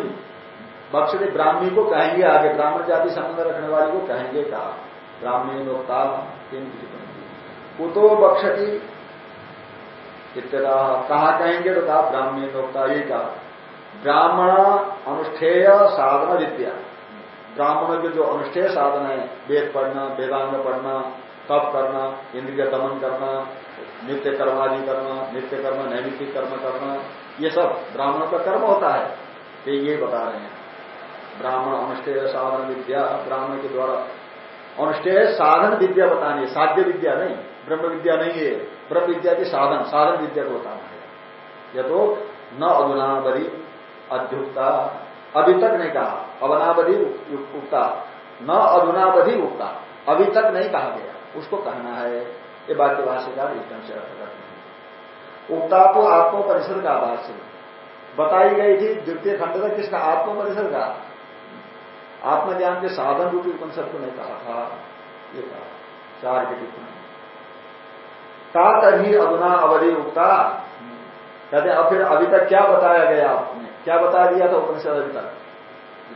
बक्षती ब्राह्मी को कहेंगे आगे, ब्राह्मण जाति संबंध रखने वाले को कहेंगे कहा। ब्राह्मण लोकता तीन की टिप्पणी। कुतो बक्षती इतना कहा कहेंगे तो कहा ब्राह्मण लोकता ये कहा। ब्राह्मण अनुष्ठेय साधन विद्या। ब्राह्मणों के जो अनुष्ठेय साधन है, वेद पढ़ना वेदांग पढ़ना, तप करना, इंद्रिय दमन करना, नित्य कर्मादि करना, नित्य कर्म, नैमित्तिक कर्म करना, ये सब ब्राह्मणों का कर्म होता है। ये ये बता रहे हैं। ब्राह्मण अनुष्ठेय साधन विद्या, ब्राह्मण के द्वारा अनुष्ठेय साधन विद्या बतानी साध्य विद्या नहीं, ब्रह्म विद्या नहीं है। ब्रह्म विद्या के साधन साधन विद्या को बताना है। यह तो न अधुनावधि अध्युक्ता अभी तक नहीं कहा, अवनावधि उक्ता। न अधुनावधि उक्ता, अभी तक नहीं कहा गया। उसको कहना है। ये वाक्य भाष्यकार इस ढंग से अर्थ करते हैं। उक्ता तो आत्म परिसर का भाष्य। बताई गई थी द्वितीय खंड तक किसका आत्म परिसर का? आत्मज्ञान के साधन रूपी उपनिषद को नहीं कहा था। ये कहा। चार की टिप्पणी। का तभी अधुना अवधि उगता कहते अब फिर अभी तक क्या बताया गया आपने? क्या बता दिया था उपनिषद अभी तक?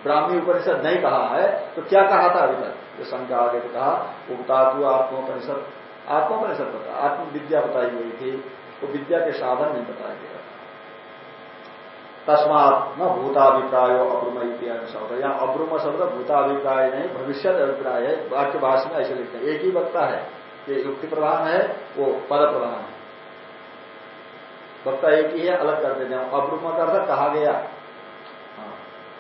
ब्राह्मी उपनिषद नहीं कहा है तो क्या कहा था अभी तक? ये शंका आगे तो कहा उपतातु आत्मोपनिषद। आत्मोपनिषद बता आत्म विद्या बताई गई थी तो विद्या के साधन नहीं बताया गया तस्मात न भूताभिप्राय अब्रुम शब्द। यहाँ अब्रुम शब्द भूताभिप्राय नहीं भविष्य अभिप्राय है, वाक्य भाषा में ऐसे लिखते हैं। एक ही वक्ता है। ये युक्ति प्रधान है वो पद प्रधान है। वक्ता एक ही है अलग कर देते हैं। अब्रुम का अर्थ कहा गया। हाँ,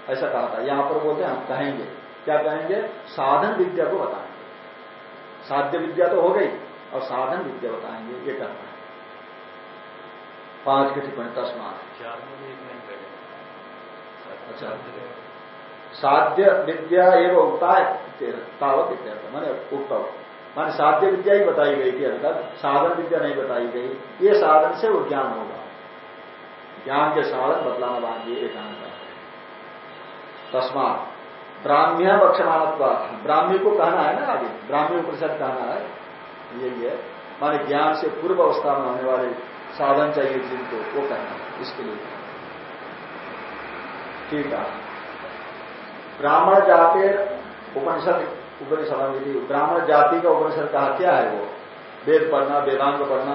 ऐसा कहा था। यहाँ पर बोलते हैं हम कहेंगे। क्या कहेंगे? साधन विद्या को बताएँगे। साध्य विद्या तो हो गई और साधन विद्या बताएँगे ये कहना है। पाँच की टिप्पणी तस्मात अच्छा। साध्य विद्या एवं उगता तावत विद्या मैंने उगता माने साध्य विद्या ही बताई गई थी तक साधन विद्या नहीं बताई गई। ये साधन से वो ज्ञान होगा। ज्ञान के साधन बदलाना बांधिए एक कहना तस्मात ब्राह्म्य बक्षमानत्व ब्राह्मी को कहना है ना आगे। ब्राह्मी उपनिषद कहना है। यही है। माने ज्ञान से पूर्व अवस्था में होने वाले साधन चाहिए जिनको, वो कहना है। इसके लिए। ठीक है। ब्राह्मण जाते उपनिषद उपनिषद ब्राह्मण जाति का उपनिषद कहा क्या है वो? वेद पढ़ना वेदांग पढ़ना,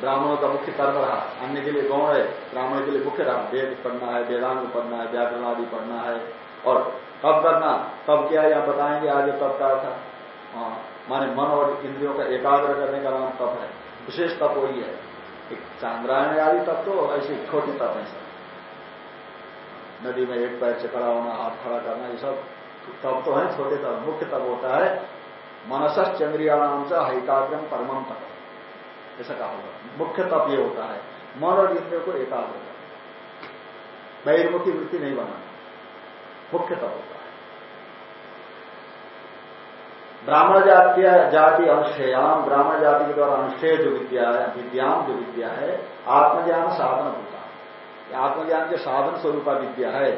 ब्राह्मणों का मुख्य कर्म रहा। अन्य के लिए गौण है? ब्राह्मण के लिए मुख्य रहा वेद पढ़ना है वेदांग पढ़ना है, व्याकरण आदि पढ़ना है। और तब करना तब क्या या बताएँगे आगे तब का था हाँ माने मन और इंद्रियों का एकाग्र करने का नाम तप है। विशेष तप वही है। एक चांद्रायण आदि तप तो ऐसे छोटे तप है नदी में एक पैर से खड़ा होना, हाथ खड़ा करना, ये सब तप तो है, छोटे तब, मुख्य तप होता है मनसस चंद्रियाणाम से हैकाग्रम परमम तप ऐसा कहा होगा मुख्य तप ये होता है, मन और इंद्रियों को एकाग्र कर बहिर्मुखी वृत्ति नहीं बनाना। मुख्य तप होता है। ब्राह्मण जातीय जाति अनुष्ठेयाम, ब्राह्मण जाति के द्वारा अनुष्ठेय जो विद्या है, विद्याम जो विद्या है, आत्मज्ञान साधन होता है आत्मज्ञान के साधन स्वरूप विद्या है।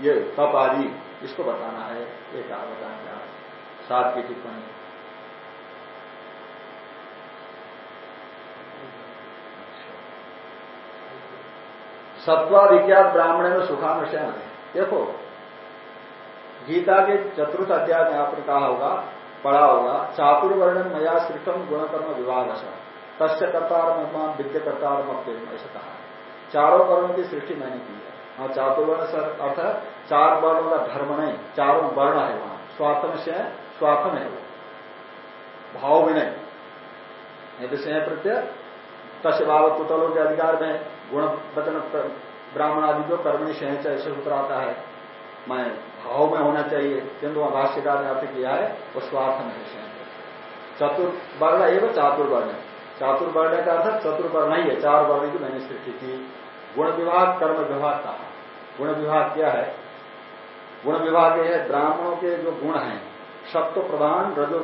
ये तप आदि इसको बताना है? ये क्या बताएँगे सात की टिप्पणी। सत्वाधिक्यात ब्राह्मण में सुखानुष्ठान। है देखो, गीता के चतुर्थ अध्याय में आपने कहा होगा, पढ़ा होगा चातुर्वर्णन मया श्रीकम गुणकर्म विभाग तस्य महिमान विद्य कर्तार ऐसा कहा। चारों वर्णों की सृष्टि मैंने की है। हाँ चातुर्वर्ण सर अर्थ चार वर्णों का धर्म नहीं, चारों वर्ण है वहाँ। स्वार्थ में से स्वार्थ में है वो। भाव में नहीं। यदि से प्रत्यय, तस्य भाव पुतलों के अधिकार में गुण वचन ब्राह्मण आदि को कर्मणी से ऐसे सूत्र आता है। मैं भाव में होना चाहिए, किंतु वहाँ भाष्यकार ने अर्थ किया है, वो स्वार्थ में है चतुर्वर्ण एवं चातुर्वर्ण। चातुर्वर्ण का अर्थ चतुर्वर्ण ही है, चार वर्ण की मैंने सृष्टि की। गुण विभाग कर्म विभाग कहा। गुण विभाग क्या है? गुण विभाग यह है, ब्राह्मणों के जो गुण हैं सत्व प्रधान रजो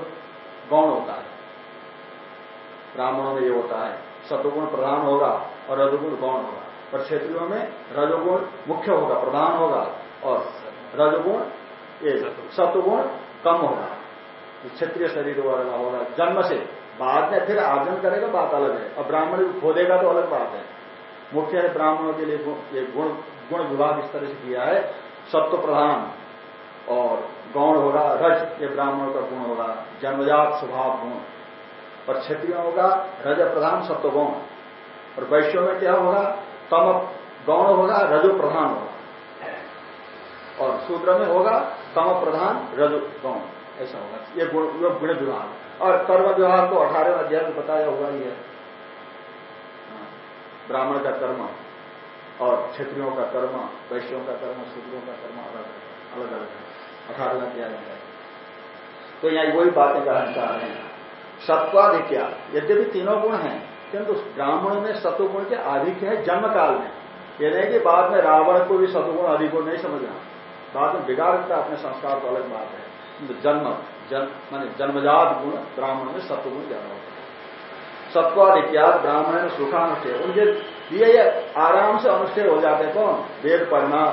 गौण होता है। ब्राह्मणों में ये होता है सत्वगुण प्रधान होगा और रजोगुण गौण होगा। पर क्षेत्रियों में रजोगुण मुख्य होगा, प्रधान होगा और रजोगुण ये सत्वगुण कम होगा। क्षेत्रीय शरीर वाला होगा। जन्म से बाद में फिर आर्जन करेगा, बात अलग है। और ब्राह्मण खोदेगा तो अलग बात है। मुख्य ब्राह्मणों के लिए ये गुण गुण विभाग इस तरह से किया है, सत्व प्रधान और गौण होगा, रज, ये ब्राह्मणों का गुण होगा, जन्मजात स्वभाव गुण। और क्षत्रिय होगा, रज प्रधान, सत्व गौण। और वैश्यों में क्या होगा, तम गौण होगा, रजो प्रधान होगा। और शूद्र में होगा, तम प्रधान, रजो गौण। ऐसा होगा। ये गुण गुण विभाग और कर्म विभाग को अठारह अध्याय में बताया हुआ ही है। ब्राह्मण का कर्म और क्षत्रियों का कर्म, वैश्यों का कर्म शूद्रों का कर्म अलग अलग अलग है। अठारह किया है। तो यहाँ वही बातें कहना चाह रहे हैं। सत्वाधिक्या। यद्यपि तीनों गुण हैं, किंतु ब्राह्मण में सत्वगुण के आधिक्य है जन्म काल में। ये नहीं कि बाद में रावण को भी सत्वगुण अधिगुण नहीं समझना। बाद में बिगाड़ता अपने संस्कार तो अलग बात है। जन्म जन्म, मानी जन्मजात गुण ब्राह्मण में सत्वगुण ज़्यादा होता है। सत्वाधिक्यात ब्राह्मण सुखानुष्ठेय उनके दिए आराम से अनुष्ठेय हो जाते कौन? वेद पढ़ना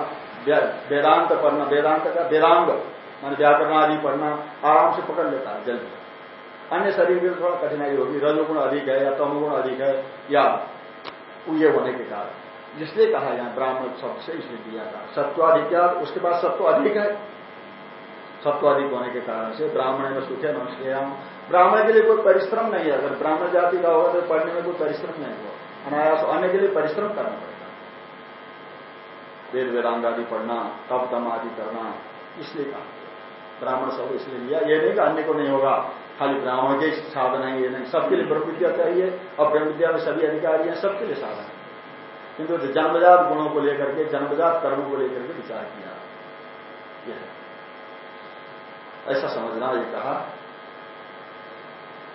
वेदांत पढ़ना, वेदांत का वेदांग, मान व्याकरण आदि पढ़ना, आराम से पकड़ लेता है जल्दी। अन्य शरीर में थोड़ा कठिनाई होगी, रजोगुण अधिक है या तमगुण अधिक है या उये होने के कारण। इसलिए कहा यहाँ ब्राह्मण शब्द से इसलिए दिया था। सत्वाधिक्या उसके बाद सत्व अधिक है। सत्वाधिक होने के कारण से ब्राह्मण में सुखे नमस्कृम ब्राह्मण के लिए कोई परिश्रम नहीं है। अगर ब्राह्मण जाति का होगा तो पढ़ने में कोई परिश्रम नहीं होगा। अनायास अन्य के लिए परिश्रम करना पड़ेगा वेद वेदांग आदि पढ़ना, तप दम आदि करना, इसलिए कहा। ब्राह्मण सब इसलिए लिया। ये नहीं कि अन्य को नहीं होगा। खाली ब्राह्मण के साधन है, ये नहीं। सबके लिए ब्रह्म विद्या चाहिए। और ब्रह्म विद्या में सभी अधिकारी हैं, सबके लिए साधन है। किंतु जन्मजात गुणों को लेकर के, जन्मजात कर्मों को लेकर के विचार किया। यह ऐसा समझना, ये कहा।